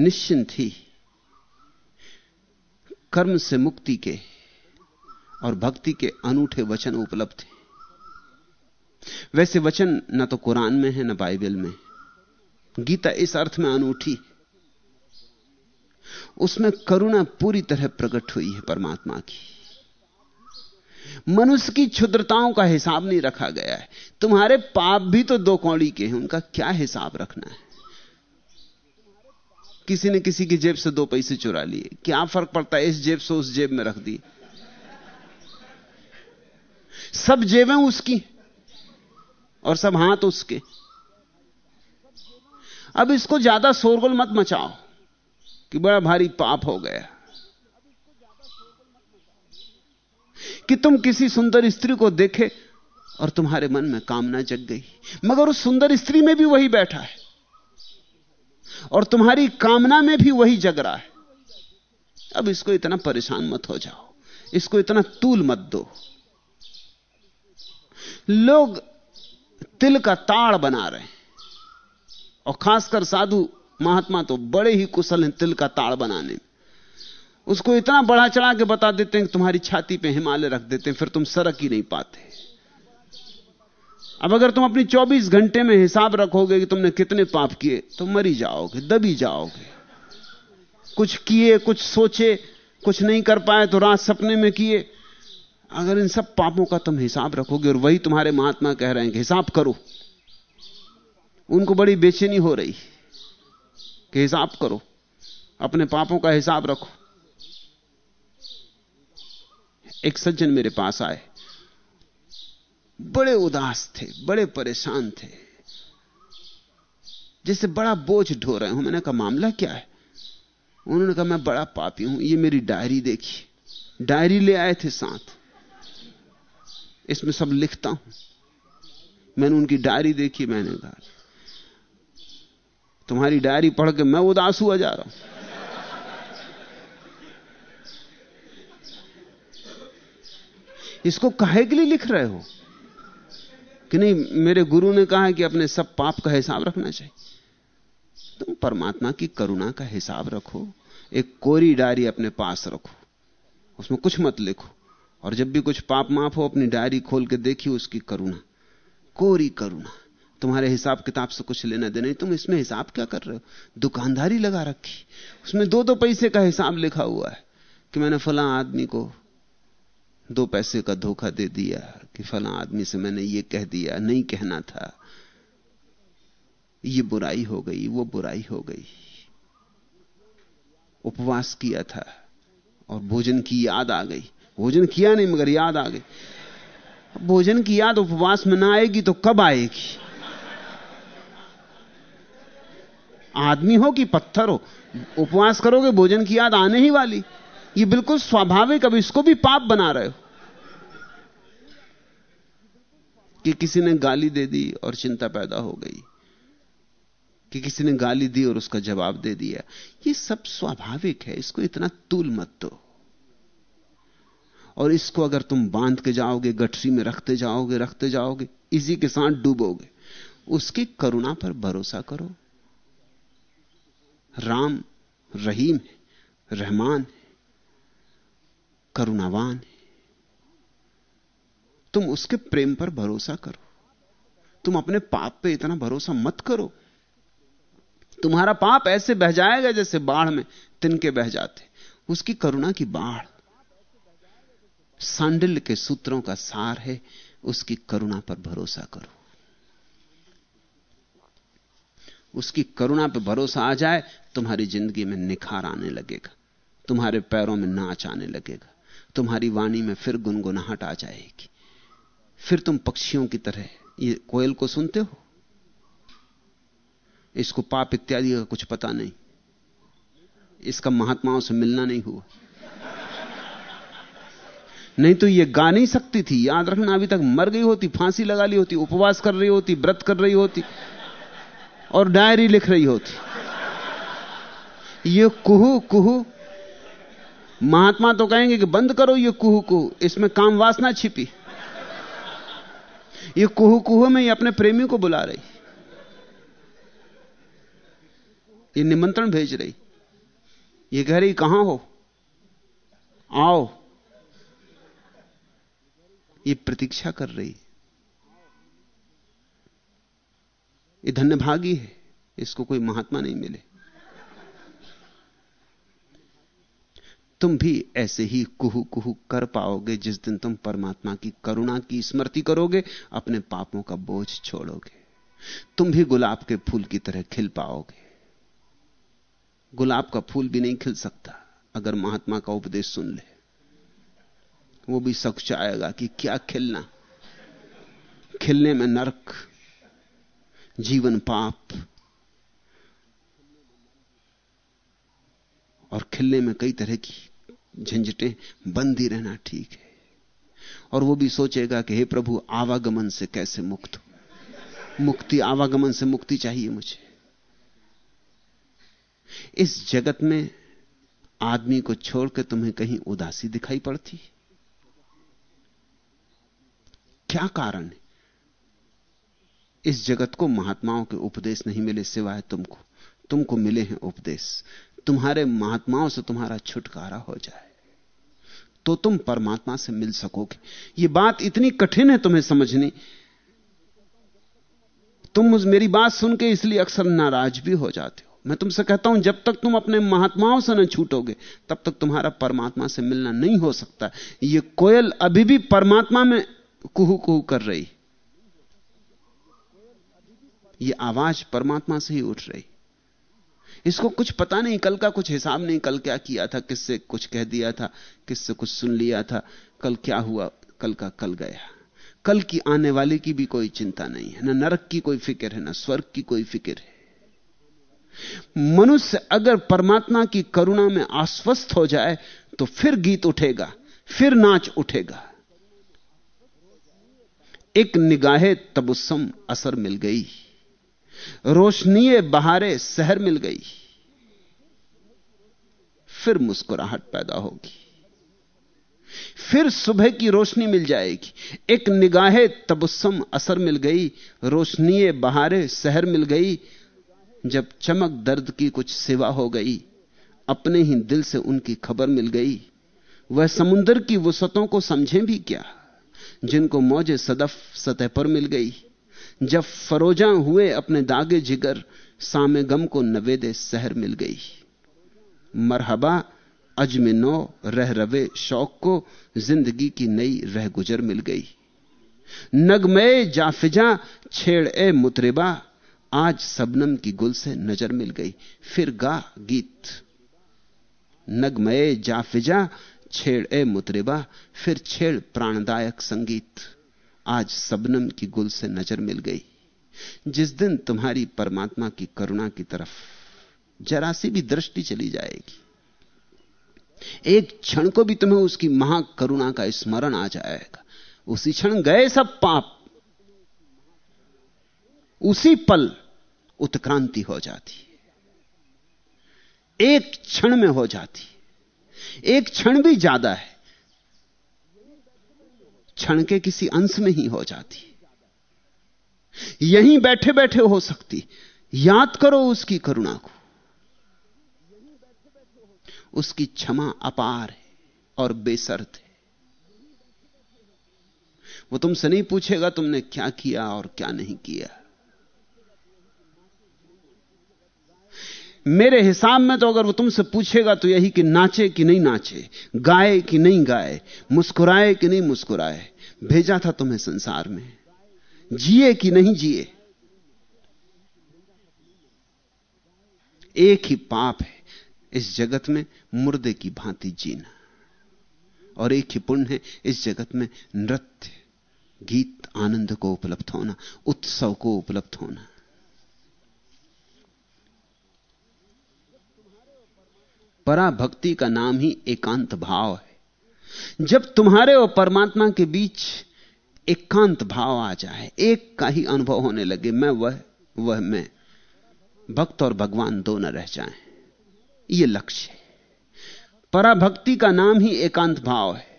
निश्चिंत ही कर्म से मुक्ति के और भक्ति के अनूठे वचन उपलब्ध हैं। वैसे वचन न तो कुरान में है, न बाइबल में गीता इस अर्थ में अनूठी उसमें करुणा पूरी तरह प्रकट हुई है परमात्मा की। मनुष्य की क्षुद्रताओं का हिसाब नहीं रखा गया है। तुम्हारे पाप भी तो दो कौड़ी के हैं, उनका क्या हिसाब रखना है? किसी ने किसी की जेब से दो पैसे चुरा लिए। क्या फ़र्क पड़ता है? इस जेब से उस जेब में रख दी सब जेबें उसकी, और सब हाथ उसके। अब इसको ज़्यादा शोरगुल मत मचाओ कि बड़ा भारी पाप हो गया। कि तुम किसी सुंदर स्त्री को देखे और तुम्हारे मन में कामना जग गई। मगर उस सुंदर स्त्री में भी वही बैठा है और तुम्हारी कामना में भी वही जग रहा है। अब इसको इतना परेशान मत हो जाओ। इसको इतना तूल मत दो। लोग तिल का ताड़ बना रहे हैं। और खासकर साधु महात्मा तो बड़े ही कुशल हैं, तिल का ताड़ बनाने। उसको इतना बढ़ा चढ़ा के बता देते हैं कि तुम्हारी छाती पे हिमालय रख देते हैं, फिर तुम सरक ही नहीं पाते। अब अगर तुम अपनी 24 घंटे में हिसाब रखोगे कि तुमने कितने पाप किए तो मरी जाओगे, दबी जाओगे। कुछ किए, कुछ सोचे, कुछ नहीं कर पाए तो रात सपने में किए। अगर इन सब पापों का तुम हिसाब रखोगे और वही तुम्हारे महात्मा कह रहे हैं कि हिसाब करो। उनको बड़ी बेचैनी हो रही कि हिसाब करो, अपने पापों का हिसाब रखो। एक सज्जन मेरे पास आए। बड़े उदास थे, बड़े परेशान थे। जैसे बड़ा बोझ ढो रहे हूँ। मैंने कहा, मामला क्या है? उन्होंने कहा, मैं बड़ा पापी हूँ। ये मेरी डायरी देखी डायरी ले आए थे साथ। इसमें सब लिखता हूँ। मैंने उनकी डायरी देखी, मैंने कहा तुम्हारी डायरी पढ़ के मैं उदास हुआ जा रहा हूँ। इसको काहे के लिए लिख रहे हो? कि नहीं, मेरे गुरु ने कहा है कि अपने सब पाप का हिसाब रखना चाहिए। तुम परमात्मा की करुणा का हिसाब रखो, एक कोरी डायरी अपने पास रखो, उसमें कुछ मत लिखो, और जब भी कुछ पाप माफ़ हो, अपनी डायरी खोल के देखिए उसकी करुणा, कोरी करुणा। तुम्हारे हिसाब किताब से कुछ लेना देना तुम इसमें हिसाब क्या कर रहे हो? दुकानदारी लगा रखी। उसमें दो दो पैसे का हिसाब लिखा हुआ है कि मैंने फला आदमी को दो पैसे का धोखा दे दिया, कि फला आदमी से मैंने ये कह दिया, नहीं कहना था। ये बुराई हो गई, वो बुराई हो गई। उपवास किया था और भोजन की याद आ गई। भोजन किया नहीं, मगर याद आ गई। भोजन की याद उपवास में ना आएगी तो कब आएगी? आदमी हो कि पत्थर हो, उपवास करोगे, भोजन की याद आने ही वाली। ये बिल्कुल स्वाभाविक, अब इसको भी पाप बना रहे हो। कि किसी ने गाली दे दी और चिंता पैदा हो गई। कि किसी ने गाली दी और उसका जवाब दे दिया। ये सब स्वाभाविक है, इसको इतना तूल मत दो। और इसको अगर तुम बाँध के जाओगे, गठरी में रखते जाओगे रखते जाओगे, इसी के साथ डूबोगे, उसकी करुणा पर भरोसा करो। राम, रहीम है, रहमान है, करुणावान है। तुम उसके प्रेम पर भरोसा करो। तुम अपने पाप पे इतना भरोसा मत करो। तुम्हारा पाप ऐसे बह जाएगा जैसे बाढ़ में तिनके बह जाते। उसकी करुणा की बाढ़। सांडिल्य के सूत्रों का सार है, उसकी करुणा पर भरोसा करो। उसकी करुणा पर भरोसा आ जाए, तुम्हारी ज़िंदगी में निखार आने लगेगा। तुम्हारे पैरों में नाच आने लगेगा। तुम्हारी वाणी में फिर गुनगुनाहट आ जाएगी। फिर तुम पक्षियों की तरह ये कोयल को सुनते हो? इसको पाप इत्यादि का कुछ पता नहीं। इसका महात्माओं से मिलना नहीं हुआ। नहीं तो ये गा नहीं सकती थी। याद रखना, अभी तक मर गई होती, फांसी लगा ली होती, उपवास कर रही होती, व्रत कर रही होती। और डायरी लिख रही होती। ये कुहू कुहू। महात्मा तो कहेंगे कि बंद करो ये कुहू कुहू। इसमें काम वासना छिपी। ये कुहू कुहू में ये अपने प्रेमी को बुला रही। ये निमंत्रण भेज रही। ये कह रही, कहाँ हो? आओ। ये प्रतीक्षा कर रही। ये धन्यभागी है, इसको कोई महात्मा नहीं मिले। तुम भी ऐसे ही कुहू कुहू कर पाओगे, जिस दिन तुम परमात्मा की करुणा की स्मृति करोगे, अपने पापों का बोझ छोड़ोगे। तुम भी गुलाब के फूल की तरह खिल पाओगे। गुलाब का फूल भी नहीं खिल सकता, अगर महात्मा का उपदेश सुन ले। वो भी सच आएगा कि क्या खिलना। खिलने में नरक जीवन पाप और खिलने में कई तरह की झंझटें, बंद ही रहना ठीक है। और वो भी सोचेगा कि हे प्रभु, आवागमन से कैसे मुक्त हो? मुक्ति, आवागमन से मुक्ति चाहिए मुझे। इस जगत में आदमी को छोड़कर तुम्हें कहीं उदासी दिखाई पड़ती? क्या कारण है? इस जगत को महात्माओं के उपदेश नहीं मिले सिवाय तुमको। तुमको मिले हैं उपदेश। तुम्हारे महात्माओं से तुम्हारा छुटकारा हो जाए। तो तुम परमात्मा से मिल सकोगे। यह बात इतनी कठिन है तुम्हें समझनी। तुम मुझ, मेरी बात सुन के इसलिए अक्सर नाराज़ भी हो जाते हो। मैं तुमसे कहता हूँ, जब तक तुम अपने महात्माओं से न छूटोगे, तब तक तुम्हारा परमात्मा से मिलना नहीं हो सकता। यह कोयल अभी भी परमात्मा में कुहू कुहू कर रही यह आवाज़ परमात्मा से ही उठ रही। इसको कुछ पता नहीं, कल का कुछ हिसाब नहीं, कल क्या किया था, किससे कुछ कह दिया था, किससे कुछ सुन लिया था, कल क्या हुआ, कल का कल गया। कल की आने वाले की भी कोई चिंता नहीं है, ना नरक की कोई फ़िक्र है, ना स्वर्ग की कोई फ़िक्र है। मनुष्य अगर परमात्मा की करुणा में आश्वस्त हो जाए तो फिर गीत उठेगा, फिर नाच उठेगा। एक निगाहे तबुस्सम असर मिल गई। रोशनी बहारे शहर मिल गई। फिर मुस्कुराहट पैदा होगी। फिर सुबह की रोशनी मिल जाएगी। एक निगाहे तबुस्सम असर मिल गई। रोशनी बहारे शहर मिल गई। जब चमक दर्द की कुछ सिवा हो गई, अपने ही दिल से उनकी खबर मिल गई। वह समुंदर की वसतों को समझें भी क्या? जिनको मौजे सदफ सतह पर मिल गई। जब फरोजा हुए, अपने दागे जिगर सामे गम को नवेदे शहर मिल गई। मरहबा अजमे नो रह रवे शौक को ज़िंदगी की नई रह गुजर मिल गई। नगमय जाफिजा, छेड़ ए मुतरेबा, आज सबनम की गुल से नज़र मिल गई। फिर गा गीत। नगमय जाफिजा, छेड़ ए मुतरेबा, फिर छेड़ प्राणदायक संगीत। आज सबनम की गुल से नज़र मिल गई। जिस दिन तुम्हारी परमात्मा की करुणा की तरफ़ जरा सी भी दृष्टि चली जाएगी, एक क्षण को भी तुम्हें उसकी महाकरुणा का स्मरण आ जाएगा। उसी क्षण गए सब पाप, उसी पल उत्क्रांति हो जाती। एक क्षण में हो जाती, एक क्षण भी ज़्यादा है। क्षण के किसी अंश में ही हो जाती। यहीं बैठे बैठे हो सकती। याद करो उसकी करुणा को। उसकी क्षमा अपार है और बेसर्त है। वो तुमसे नहीं पूछेगा तुमने क्या किया और क्या नहीं किया। मेरे हिसाब में तो अगर वो तुमसे पूछेगा तो यही कि नाचे कि नहीं नाचे, गाए कि नहीं गाए, मुस्कुराए कि नहीं मुस्कुराए भेजा था तुम्हें संसार में। जिए कि नहीं जिए? एक ही पाप है इस जगत में, मुर्दे की भांति जीना। और एक ही पुण्य है इस जगत में, नृत्य, गीत, आनंद को उपलब्ध होना, उत्सव को उपलब्ध होना। पराभक्ति का नाम ही एकांत भाव है। जब तुम्हारे और परमात्मा के बीच एकांत एक भाव आ जाए, एक का ही अनुभव होने लगे, मैं वह वह मैं, भक्त और भगवान दो न रह जाएँ। यह लक्ष्य है। पराभक्ति का नाम ही एकांत भाव है।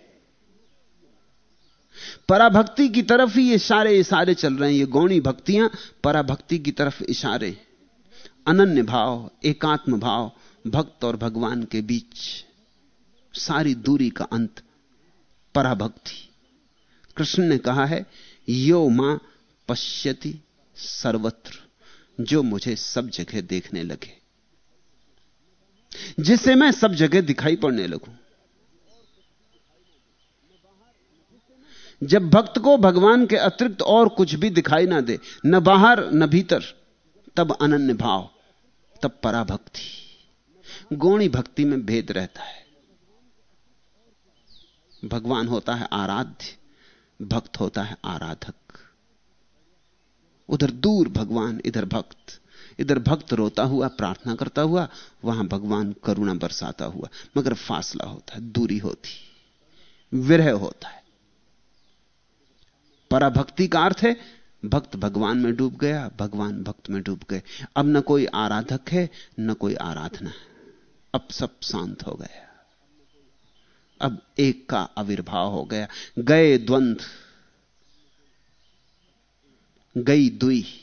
पराभक्ति की तरफ़ ही ये सारे इशारे चल रहे हैं, ये गौणी भक्तियाँ, पराभक्ति की तरफ़ इशारे। अनन्य भाव, एकात्म भाव, भक्त और भगवान के बीच। सारी दूरी का अंत पराभक्ति कृष्ण ने कहा है, यो माँ पश्यति सर्वत्र, जो मुझे सब जगह देखने लगे। जिसे मैं सब जगह दिखाई पड़ने लगूं। जब भक्त को भगवान के अतिरिक्त और कुछ भी दिखाई ना दे, न बाहर, न भीतर, तब अनन्य भाव, तब पराभक्ति। गौणी भक्ति में भेद रहता है। भगवान होता है आराध्य, भक्त होता है आराधक। उधर दूर भगवान, इधर भक्त। इधर भक्त रोता हुआ, प्रार्थना करता हुआ, वहाँ भगवान करुणा बरसाता हुआ, मगर फासला होता है, दूरी होती, विरह होता है। पराभक्ति का अर्थ है, भक्त भगवान में डूब गया, भगवान भक्त में डूब गए। अब न कोई आराधक है, न कोई आराधना अब सब शांत हो गया। अब एक का आविर्भाव हो गया। गए द्वंद्व गई दुई।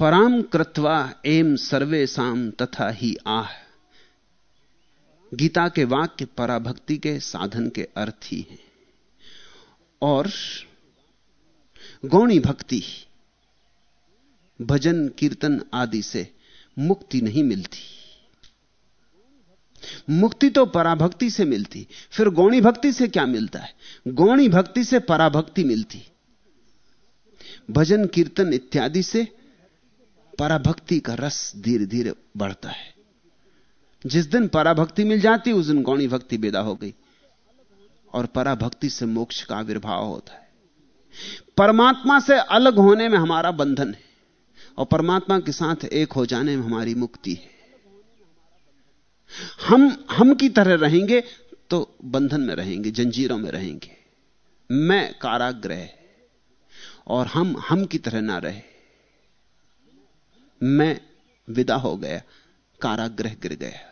पराम कृत्वा एम सर्वेशम तथा ही आह। गीता के वाक्य पराभक्ति के साधन के अर्थ ही हैं। और गौणी भक्ति भजन, कीर्तन आदि से मुक्ति नहीं मिलती। मुक्ति तो पराभक्ति से मिलती। फिर गौणी भक्ति से क्या मिलता है? गौणी भक्ति से पराभक्ति मिलती। भजन, कीर्तन इत्यादि से पराभक्ति का रस धीरे धीरे बढ़ता है। जिस दिन पराभक्ति मिल जाती, उस दिन गौणी भक्ति बेदा हो गई और पराभक्ति से मोक्ष का आविर्भाव होता है। परमात्मा से अलग होने में हमारा बंधन है। और परमात्मा के साथ एक हो जाने में हमारी मुक्ति है। हम हम की तरह रहेंगे तो बंधन में रहेंगे, जंजीरों में रहेंगे। मैं काराग्रह, और हम हम की तरह ना रहे। मैं विदा हो गया, काराग्रह गिर गया।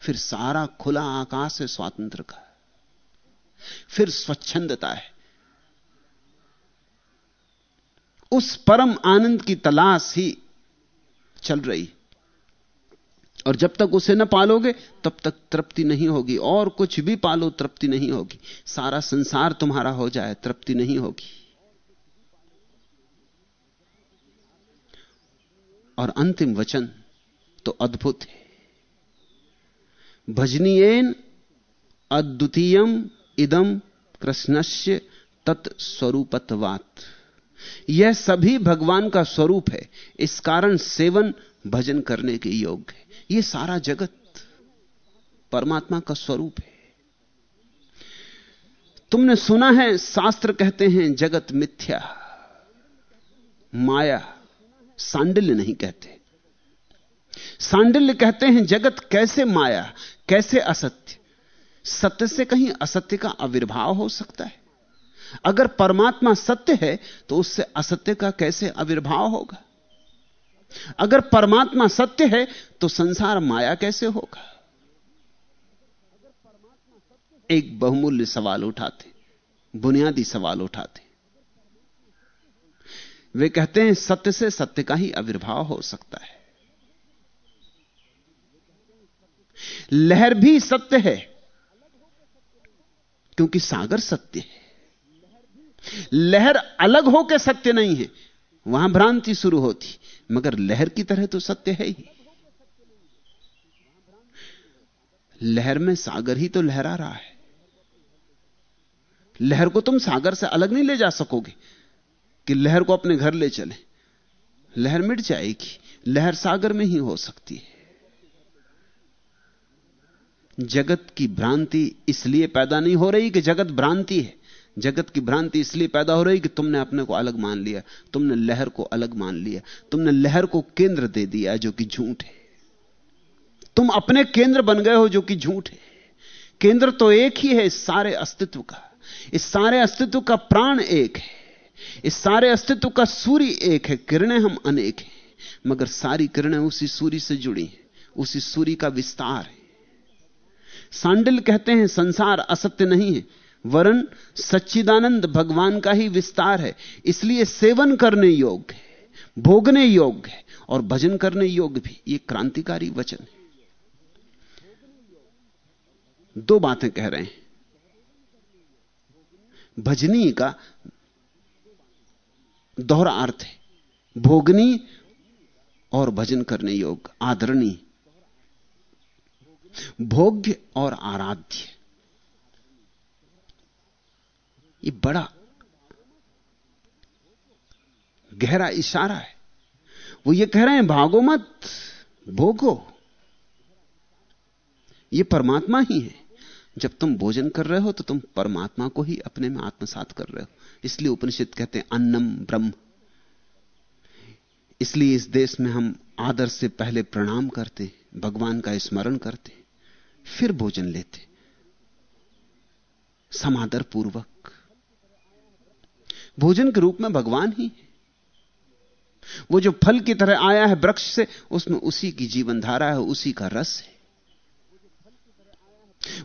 फिर सारा खुला आकाश है, स्वातंत्र का। फिर स्वच्छंदता है। उस परम आनंद की तलाश ही चल रही। और जब तक उसे न पालोगे, तब तक तृप्ति नहीं होगी। और कुछ भी पालो, तृप्ति नहीं होगी। सारा संसार तुम्हारा हो जाए, तृप्ति नहीं होगी। और अंतिम वचन तो अद्भुत है। भजनीयन अद्वितीयम इदम कृष्णस्य तत्स्वरूपत्वात यह सभी भगवान का स्वरूप है। इस कारण सेवन, भजन करने के योग्य है। यह सारा जगत परमात्मा का स्वरूप है। तुमने सुना है, शास्त्र कहते हैं, जगत मिथ्या, माया, सांडिल्य नहीं कहते। सांडिल्य कहते हैं, जगत कैसे माया, कैसे असत्य? सत्य से कहीं असत्य का आविर्भाव हो सकता है। अगर परमात्मा सत्य है तो उससे असत्य का कैसे आविर्भाव होगा? अगर परमात्मा सत्य है तो संसार माया कैसे होगा? एक बहुमूल्य सवाल उठाते, बुनियादी सवाल उठाते। वे कहते हैं, सत्य से सत्य का ही आविर्भाव हो सकता है। लहर भी सत्य है, क्योंकि सागर सत्य है। लहर अलग होकर सत्य नहीं है। वहाँ भ्रांति शुरू होती। मगर लहर की तरह तो सत्य है ही। लहर में सागर ही तो लहरा रहा है। लहर को तुम सागर से अलग नहीं ले जा सकोगे कि लहर को अपने घर ले चले। लहर मिट जाएगी। लहर सागर में ही हो सकती है। जगत की भ्रांति इसलिए पैदा नहीं हो रही कि जगत भ्रांति है। जगत की भ्रांति इसलिए पैदा हो रही कि तुमने अपने को अलग मान लिया, तुमने लहर को अलग मान लिया, तुमने लहर को केंद्र दे दिया जो कि झूठ है। तुम अपने केंद्र बन गए हो जो कि झूठ है। केंद्र तो एक ही है इस सारे अस्तित्व का। इस सारे अस्तित्व का प्राण एक है। इस सारे अस्तित्व का सूर्य एक है, किरणें हम अनेक हैं। मगर सारी किरणें उसी सूर्य से जुड़ी हैं, उसी सूर्य का विस्तार है। सांडिल कहते हैं, संसार असत्य नहीं है। वरन सच्चिदानंद भगवान का ही विस्तार है। इसलिए सेवन करने योग्य है, भोगने योग्य है और भजन करने योग्य भी। ये क्रांतिकारी वचन है। दो बातें कह रहे हैं। भजनी का दोहरा अर्थ है। भोगनी और भजन करने योग्य आदरणीय भोग्य और आराध्य। ये बड़ा गहरा इशारा है। वो ये कह रहे हैं, भागो मत, भोगो। ये परमात्मा ही है। जब तुम भोजन कर रहे हो तो तुम परमात्मा को ही अपने में आत्मसात कर रहे हो। इसलिए उपनिषद कहते हैं, अन्नम ब्रह्म। इसलिए इस देश में हम आदर से पहले प्रणाम करते, भगवान का स्मरण करते, फिर भोजन लेते। समादर पूर्वक भोजन के रूप में भगवान ही है। वो जो फल की तरह आया है वृक्ष से, उसमें उसी की जीवन धारा है, उसी का रस है।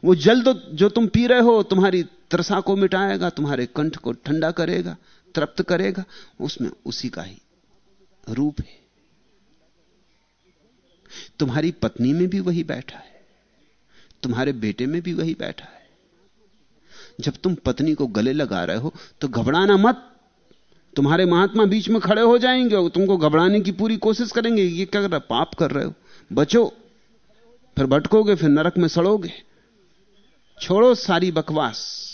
वो जल तो जो तुम पी रहे हो, तुम्हारी तरसा को मिटाएगा, तुम्हारे कंठ को ठंडा करेगा, तृप्त करेगा, उसमें उसी का ही रूप है। तुम्हारी पत्नी में भी वही बैठा है। तुम्हारे बेटे में भी वही बैठा है। जब तुम पत्नी को गले लगा रहे हो तो घबराना मत। तुम्हारे महात्मा बीच में खड़े हो जाएँगे और तुमको घबराने की पूरी कोशिश करेंगे, ये क्या कर रहा पाप कर रहे हो। बचो। फिर भटकोगे, फिर नरक में सड़ोगे। छोड़ो सारी बकवास।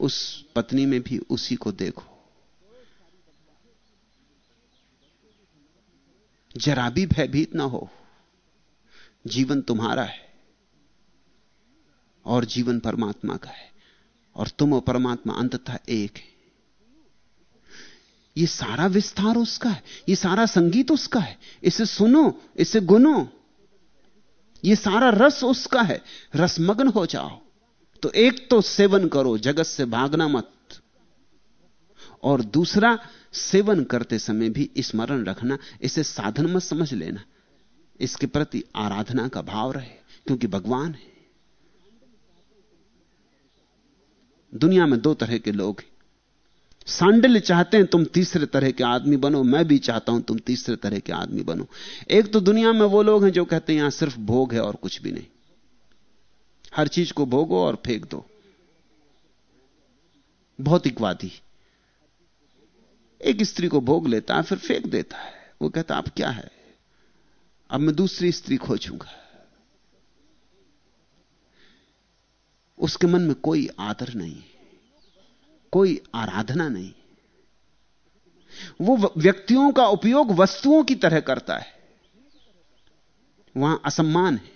उस पत्नी में भी उसी को देखो। जरा भी भयभीत ना हो। जीवन तुम्हारा है और जीवन परमात्मा का है। और तुम और परमात्मा अंततः एक है। ये सारा विस्तार उसका है, ये सारा संगीत उसका है, इसे सुनो, इसे गुनो। ये सारा रस उसका है, रसमग्न हो जाओ। तो एक तो सेवन करो, जगत से भागना मत। और दूसरा, सेवन करते समय भी स्मरण रखना, इसे साधन मत समझ लेना। इसके प्रति आराधना का भाव रहे, क्योंकि भगवान है। दुनिया में दो तरह के लोग हैं। सांडल्य चाहते हैं तुम तीसरे तरह के आदमी बनो, मैं भी चाहता हूँ तुम तीसरे तरह के आदमी बनो। एक तो दुनिया में वो लोग हैं जो कहते हैं, यहाँ सिर्फ़ भोग है और कुछ भी नहीं। हर चीज़ को भोगो और फेंक दो। भौतिकवादी। एक स्त्री को भोग लेता है, फिर फेंक देता है। वो कहता अब क्या है? अब मैं दूसरी स्त्री खोजूँगा। उसके मन में कोई आदर नहीं, कोई आराधना नहीं। वो व्यक्तियों का उपयोग वस्तुओं की तरह करता है। वहाँ असम्मान है।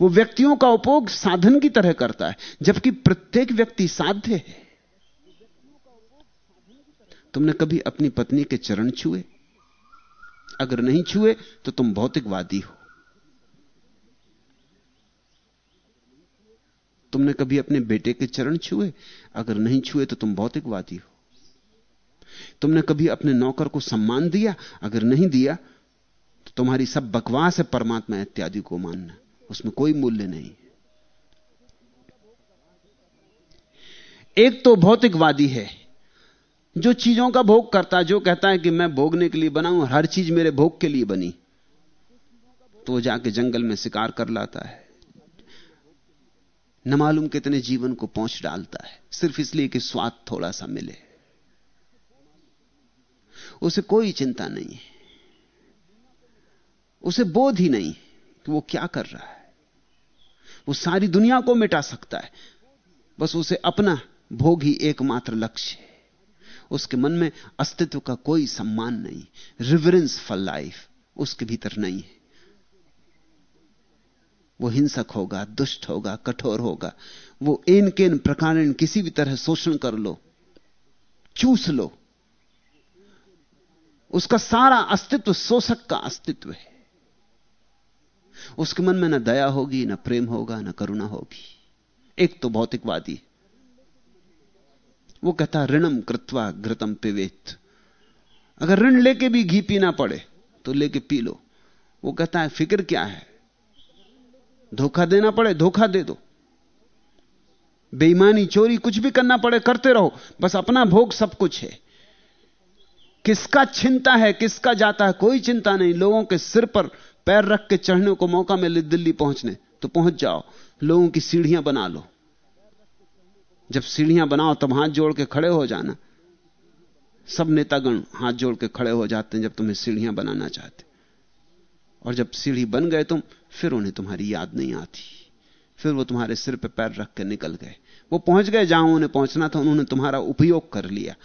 वो व्यक्तियों का उपयोग साधन की तरह करता है, जबकि प्रत्येक व्यक्ति साध्य है। तुमने कभी अपनी पत्नी के चरण छुए? अगर नहीं छुए तो तुम भौतिकवादी हो। तुमने कभी अपने बेटे के चरण छुए? अगर नहीं छुए तो तुम भौतिकवादी हो। तुमने कभी अपने नौकर को सम्मान दिया? अगर नहीं दिया तो तुम्हारी सब बकवास है परमात्मा इत्यादि को मानना। उसमें कोई मूल्य नहीं एक तो भौतिकवादी है। जो चीज़ों का भोग करता है, जो कहता है कि मैं भोगने के लिए बनाऊँ, हर चीज़ मेरे भोग के लिए बनी तो जाके जंगल में शिकार कर लाता है। न मालूम कितने जीवन को पहुँच डालता है। सिर्फ़ इसलिए कि स्वाद थोड़ा सा मिले। उसे कोई चिंता नहीं है। उसे बोध ही नहीं कि वो क्या कर रहा है। वो सारी दुनिया को मिटा सकता है। बस उसे अपना भोग ही एकमात्र लक्ष्य है। उसके मन में अस्तित्व का कोई सम्मान नहीं। रिवरेंस फॉर लाइफ उसके भीतर नहीं है। वो हिंसक होगा, दुष्ट होगा, कठोर होगा। वो इन केन प्रकार किसी भी तरह शोषण कर लो, चूस लो। उसका सारा अस्तित्व शोषक का अस्तित्व है। उसके मन में ना दया होगी, ना प्रेम होगा, ना करुणा होगी। एक तो भौतिकवादी वो कहता, ऋणम कृत्वा घृतम पिवेत अगर ऋण लेके भी घी पीना पड़े तो लेके पी लो। वो कहता है, फ़िक्र क्या है? धोखा देना पड़े, धोखा दे दो। बेईमानी, चोरी, कुछ भी करना पड़े, करते रहो। बस अपना भोग सब कुछ है। किसका चिंता है, किसका जाता है, कोई चिंता नहीं। लोगों के सिर पर पैर रख के चढ़ने को मौका मिले दिल्ली पहुँचने तो पहुँच जाओ। लोगों की सीढ़ियाँ बना लो। जब सीढ़ियाँ बनाओ, तब हाथ जोड़ के खड़े हो जाना। सब नेतागण हाथ जोड़ के खड़े हो जाते हैं जब तुम्हें सीढ़ियाँ बनाना चाहते। और जब सीढ़ी बन गए तुम फिर उन्हें तुम्हारी याद नहीं आती। फिर वो तुम्हारे सिर पर पैर रख के निकल गए। वो पहुँच गए जहाँ उन्हें पहुँचना था, उन्होंने तुम्हारा उपयोग कर लिया।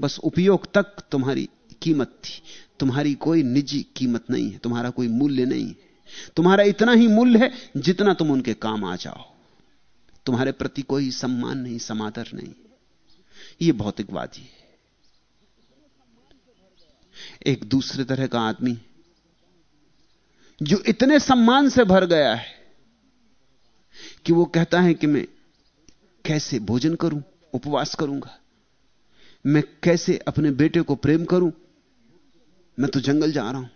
बस उपयोग तक तुम्हारी कीमत थी। तुम्हारी कोई निजी कीमत नहीं है, तुम्हारा कोई मूल्य नहीं है। तुम्हारा इतना ही मूल्य है जितना तुम उनके काम आ जाओ। तुम्हारे प्रति कोई सम्मान नहीं, समादर नहीं। यह भौतिकवादी है। एक दूसरे तरह का आदमी जो इतने सम्मान से भर गया है कि वो कहता है कि मैं कैसे भोजन करूँ, उपवास करूँगा? मैं कैसे अपने बेटे को प्रेम करूँ? मैं तो जंगल जा रहा हूँ।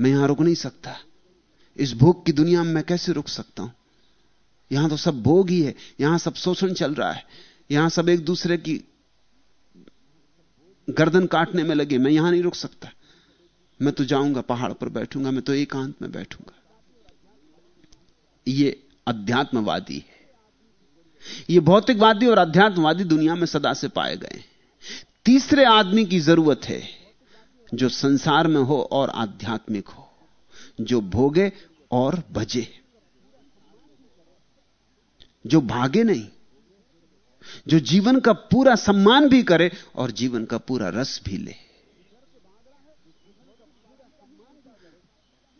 मैं यहाँ रुक नहीं सकता। इस भोग की दुनिया में मैं कैसे रुक सकता हूँ? यहाँ तो सब भोग ही है। यहाँ सब शोषण चल रहा है। यहाँ सब एक दूसरे की गर्दन काटने में लगे। मैं यहाँ नहीं रुक सकता। मैं तो जाऊँगा पहाड़ पर बैठूँगा, मैं तो एकांत में बैठूँगा। ये अध्यात्मवादी है। ये भौतिकवादी और अध्यात्मवादी दुनिया में सदा से पाए गए तीसरे आदमी की ज़रूरत है जो संसार में हो और आध्यात्मिक हो, जो भोगे और भजे जो भागे नहीं, जो जीवन का पूरा सम्मान भी करे और जीवन का पूरा रस भी ले।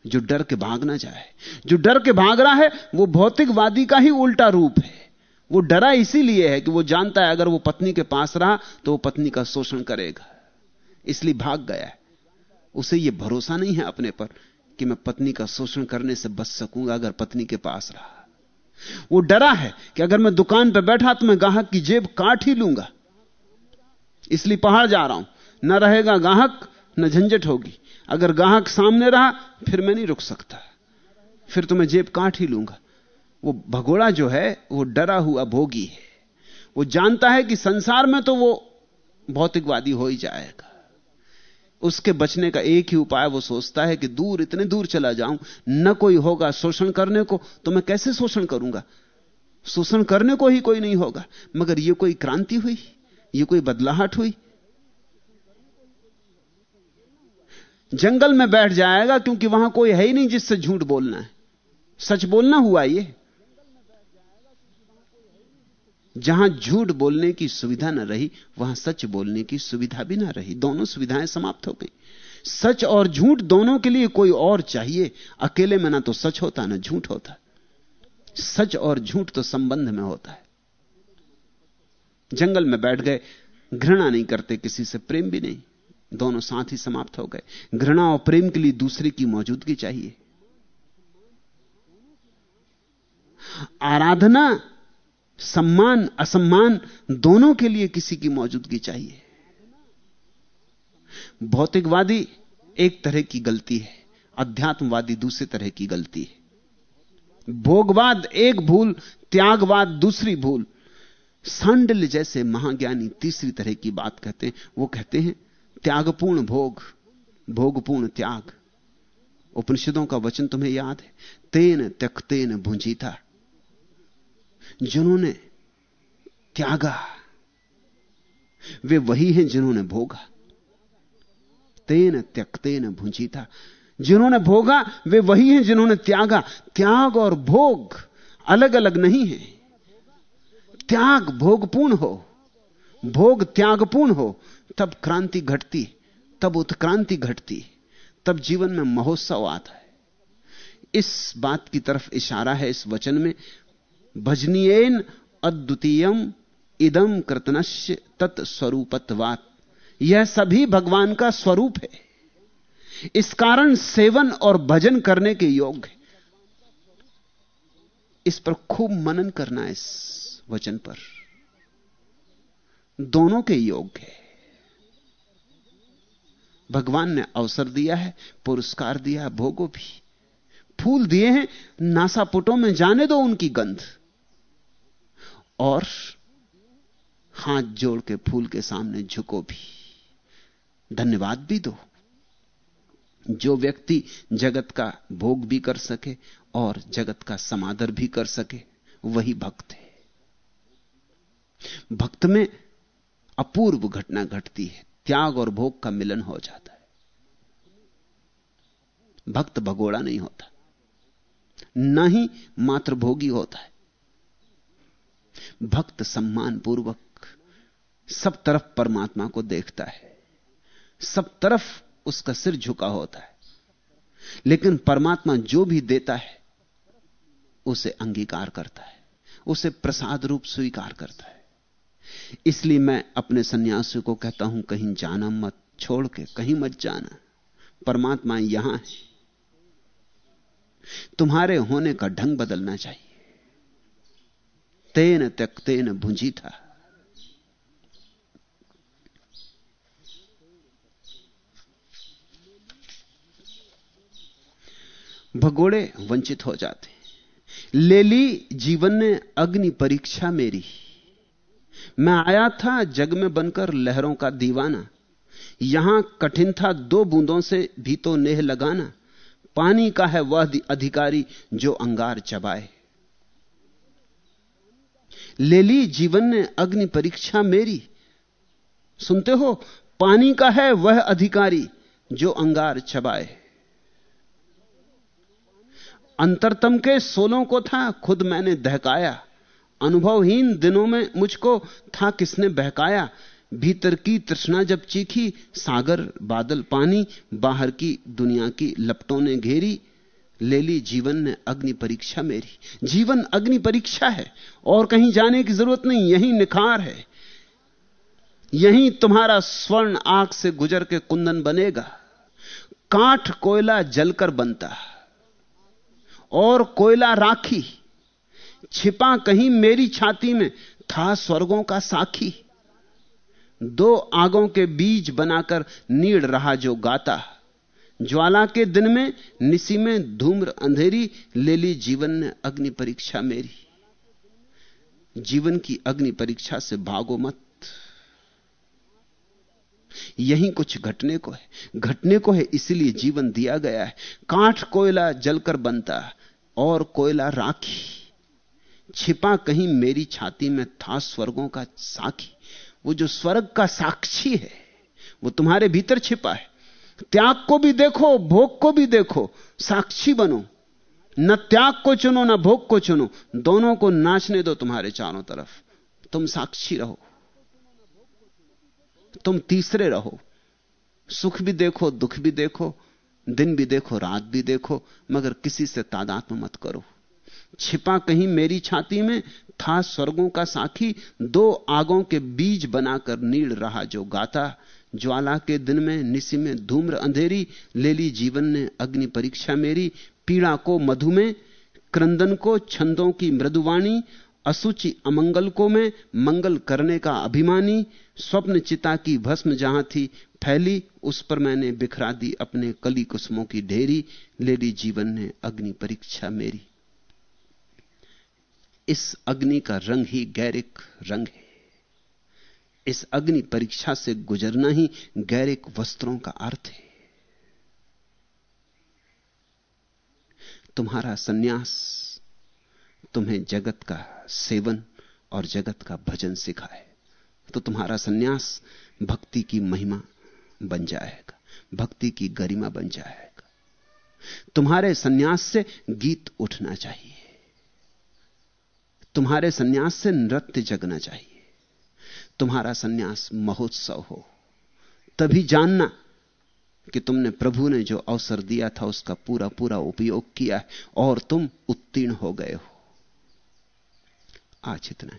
जो डर के भाग ना जाए जो डर के भाग रहा है, वो भौतिकवादी का ही उल्टा रूप है। वो डरा इसीलिए है कि वो जानता है, अगर वो पत्नी के पास रहा तो वो पत्नी का शोषण करेगा। इसलिए भाग गया है। उसे यह भरोसा नहीं है अपने पर कि मैं पत्नी का शोषण करने से बच सकूँगा अगर पत्नी के पास रहा। वो डरा है कि अगर मैं दुकान पर बैठा तो मैं ग्राहक की जेब काट ही लूँगा। इसलिए पहाड़ जा रहा हूँ। न रहेगा गाहक, न झंझट होगी। अगर गाहक सामने रहा, फिर मैं नहीं रुक सकता। फिर तो मैं जेब काट ही लूँगा। वो भगोड़ा जो है, वो डरा हुआ भोगी है। वो जानता है कि संसार में तो वो भौतिकवादी हो ही जाएगा। उसके बचने का एक ही उपाय वो सोचता है कि दूर, इतने दूर चला जाऊँ, न कोई होगा शोषण करने को तो मैं कैसे शोषण करूँगा? शोषण करने को ही कोई नहीं होगा, मगर ये कोई क्रांति हुई, ये कोई बदलाहट हुई जंगल में बैठ जाएगा क्योंकि वहाँ कोई है ही नहीं जिससे झूठ बोलना है। सच बोलना हुआ ये। जहाँ झूठ बोलने की सुविधा ना रही, वहाँ सच बोलने की सुविधा भी ना रही। दोनों सुविधाएँ समाप्त हो गई। सच और झूठ दोनों के लिए कोई और चाहिए। अकेले में ना तो सच होता, ना झूठ होता। सच और झूठ तो संबंध में होता है। जंगल में बैठ गए, घृणा नहीं करते, किसी से प्रेम भी नहीं। दोनों साथ ही समाप्त हो गए। घृणा और प्रेम के लिए दूसरे की मौजूदगी चाहिए। आराधना, सम्मान, असम्मान दोनों के लिए किसी की मौजूदगी चाहिए। भौतिकवादी एक तरह की गलती है, अध्यात्मवादी दूसरे तरह की गलती है। भोगवाद एक भूल, त्यागवाद दूसरी भूल। सांडल जैसे महाज्ञानी तीसरी तरह की बात कहते हैं, वो कहते हैं त्यागपूर्ण भोग, भोगपूर्ण त्याग। उपनिषदों का वचन तुम्हें याद है? तेन त्यक्तेन भुंजीता जिन्होंने त्यागा, वे वही हैं जिन्होंने भोगा। तेन त्यक्तेन भुंजीता जिन्होंने भोगा, वे वही हैं जिन्होंने त्यागा। त्याग और भोग अलग अलग नहीं है। त्याग भोगपूर्ण हो। भोग त्यागपूर्ण हो। तब क्रांति घटती, तब उत्क्रांति घटती, तब जीवन में महोत्सव आता है। इस बात की तरफ़ इशारा है इस वचन में, भजनीयन अद्वितीयम इदम कृतनश्य तत्स्वरूपत्वात यह सभी भगवान का स्वरूप है। इस कारण सेवन और भजन करने के योग्य इस पर खूब मनन करना इस वचन पर। दोनों के योग्य है। भगवान ने अवसर दिया है, पुरस्कार दिया है, भोगो भी। फूल दिए हैं, नासापुटों में जाने दो उनकी गंध। और हाथ जोड़ के फूल के सामने झुको भी। धन्यवाद भी दो। जो व्यक्ति जगत का भोग भी कर सके और जगत का समादर भी कर सके, वही भक्त है। भक्त में अपूर्व घटना घटती है। त्याग और भोग का मिलन हो जाता है। भक्त भगोड़ा नहीं होता। ना ही मात्र भोगी होता है। भक्त सम्मान पूर्वक सब तरफ़ परमात्मा को देखता है। सब तरफ़ उसका सिर झुका होता है। लेकिन परमात्मा जो भी देता है, उसे अंगीकार करता है। उसे प्रसाद रूप स्वीकार करता है। इसलिए मैं अपने सन्यासी को कहता हूँ, कहीं जाना मत, छोड़ के कहीं मत जाना। परमात्मा यहाँ है। तुम्हारे होने का ढंग बदलना चाहिए। तेन तक तेन भुंजी था भगोड़े वंचित हो जाते। ले ली जीवन ने अग्नि परीक्षा मेरी। मैं आया था जग में बनकर लहरों का दीवाना। यहाँ कठिन था दो बूंदों से भी तो नेह लगाना। पानी का है वह अधिकारी जो अंगार चबाए। ले ली जीवन ने अग्नि परीक्षा मेरी। सुनते हो? पानी का है वह अधिकारी जो अंगार चबाए। अंतरतम के सोलों को था खुद मैंने दहकाया। अनुभवहीन दिनों में मुझको था किसने बहकाया? भीतर की तृष्णा जब चीखी, सागर बादल पानी, बाहर की दुनिया की लपटों ने घेरी। ले ली जीवन ने अग्नि परीक्षा मेरी। जीवन अग्नि परीक्षा है, और कहीं जाने की ज़रूरत नहीं, यही निखार है। यही तुम्हारा स्वर्ण आग से गुजर के कुंदन बनेगा। काठ कोयला जलकर बनता, और कोयला राखी। छिपा कहीं मेरी छाती में था स्वर्गों का साखी। दो आगों के बीज बनाकर नीड़ रहा जो गाता। ज्वाला के दिन में निसी में धूम्र अंधेरी ले ली जीवन ने अग्नि परीक्षा मेरी। जीवन की अग्नि परीक्षा से भागो मत। यही कुछ घटने को है। घटने को है इसलिए जीवन दिया गया है। काठ कोयला जलकर बनता, और कोयला राखी। छिपा कहीं मेरी छाती में था स्वर्गों का साखी। वो जो स्वर्ग का साक्षी है, वो तुम्हारे भीतर छिपा है। त्याग को भी देखो, भोग को भी देखो, साक्षी बनो। न त्याग को चुनो, न भोग को चुनो, दोनों को नाचने दो तुम्हारे चारों तरफ़। तुम साक्षी रहो। तुम तीसरे रहो। सुख भी देखो, दुख भी देखो, दिन भी देखो, रात भी देखो, मगर किसी से तादात्म मत करो। छिपा कहीं मेरी छाती में था स्वर्गों का साखी, दो आगों के बीज बनाकर नील रहा जो गाता। ज्वाला के दिन में निसी में धूम्र अंधेरी ले ली जीवन ने अग्नि परीक्षा मेरी। पीड़ा को मधु में, क्रंदन को छंदों की मृदुवाणी असुचि अमंगल को मैं मंगल करने का अभिमानी। स्वप्न चिता की भस्म जहाँ थी फैली, उस पर मैंने बिखरा दी अपने कली कुसुमों की ढेरी। ले ली जीवन ने अग्नि परीक्षा मेरी। इस अग्नि का रंग ही गैरिक रंग है। इस अग्नि परीक्षा से गुजरना ही गैरिक वस्त्रों का अर्थ है। तुम्हारा सन्यास, तुम्हें जगत का सेवन और जगत का भजन सिखाए तो तुम्हारा सन्यास भक्ति की महिमा बन जाएगा, भक्ति की गरिमा बन जाएगा। तुम्हारे सन्यास से गीत उठना चाहिए। तुम्हारे सन्यास से नृत्य जगना चाहिए। तुम्हारा सन्यास महोत्सव हो। तभी जानना कि तुमने प्रभु ने जो अवसर दिया था, उसका पूरा पूरा उपयोग किया है और तुम उत्तीर्ण हो गए हो। आज इतना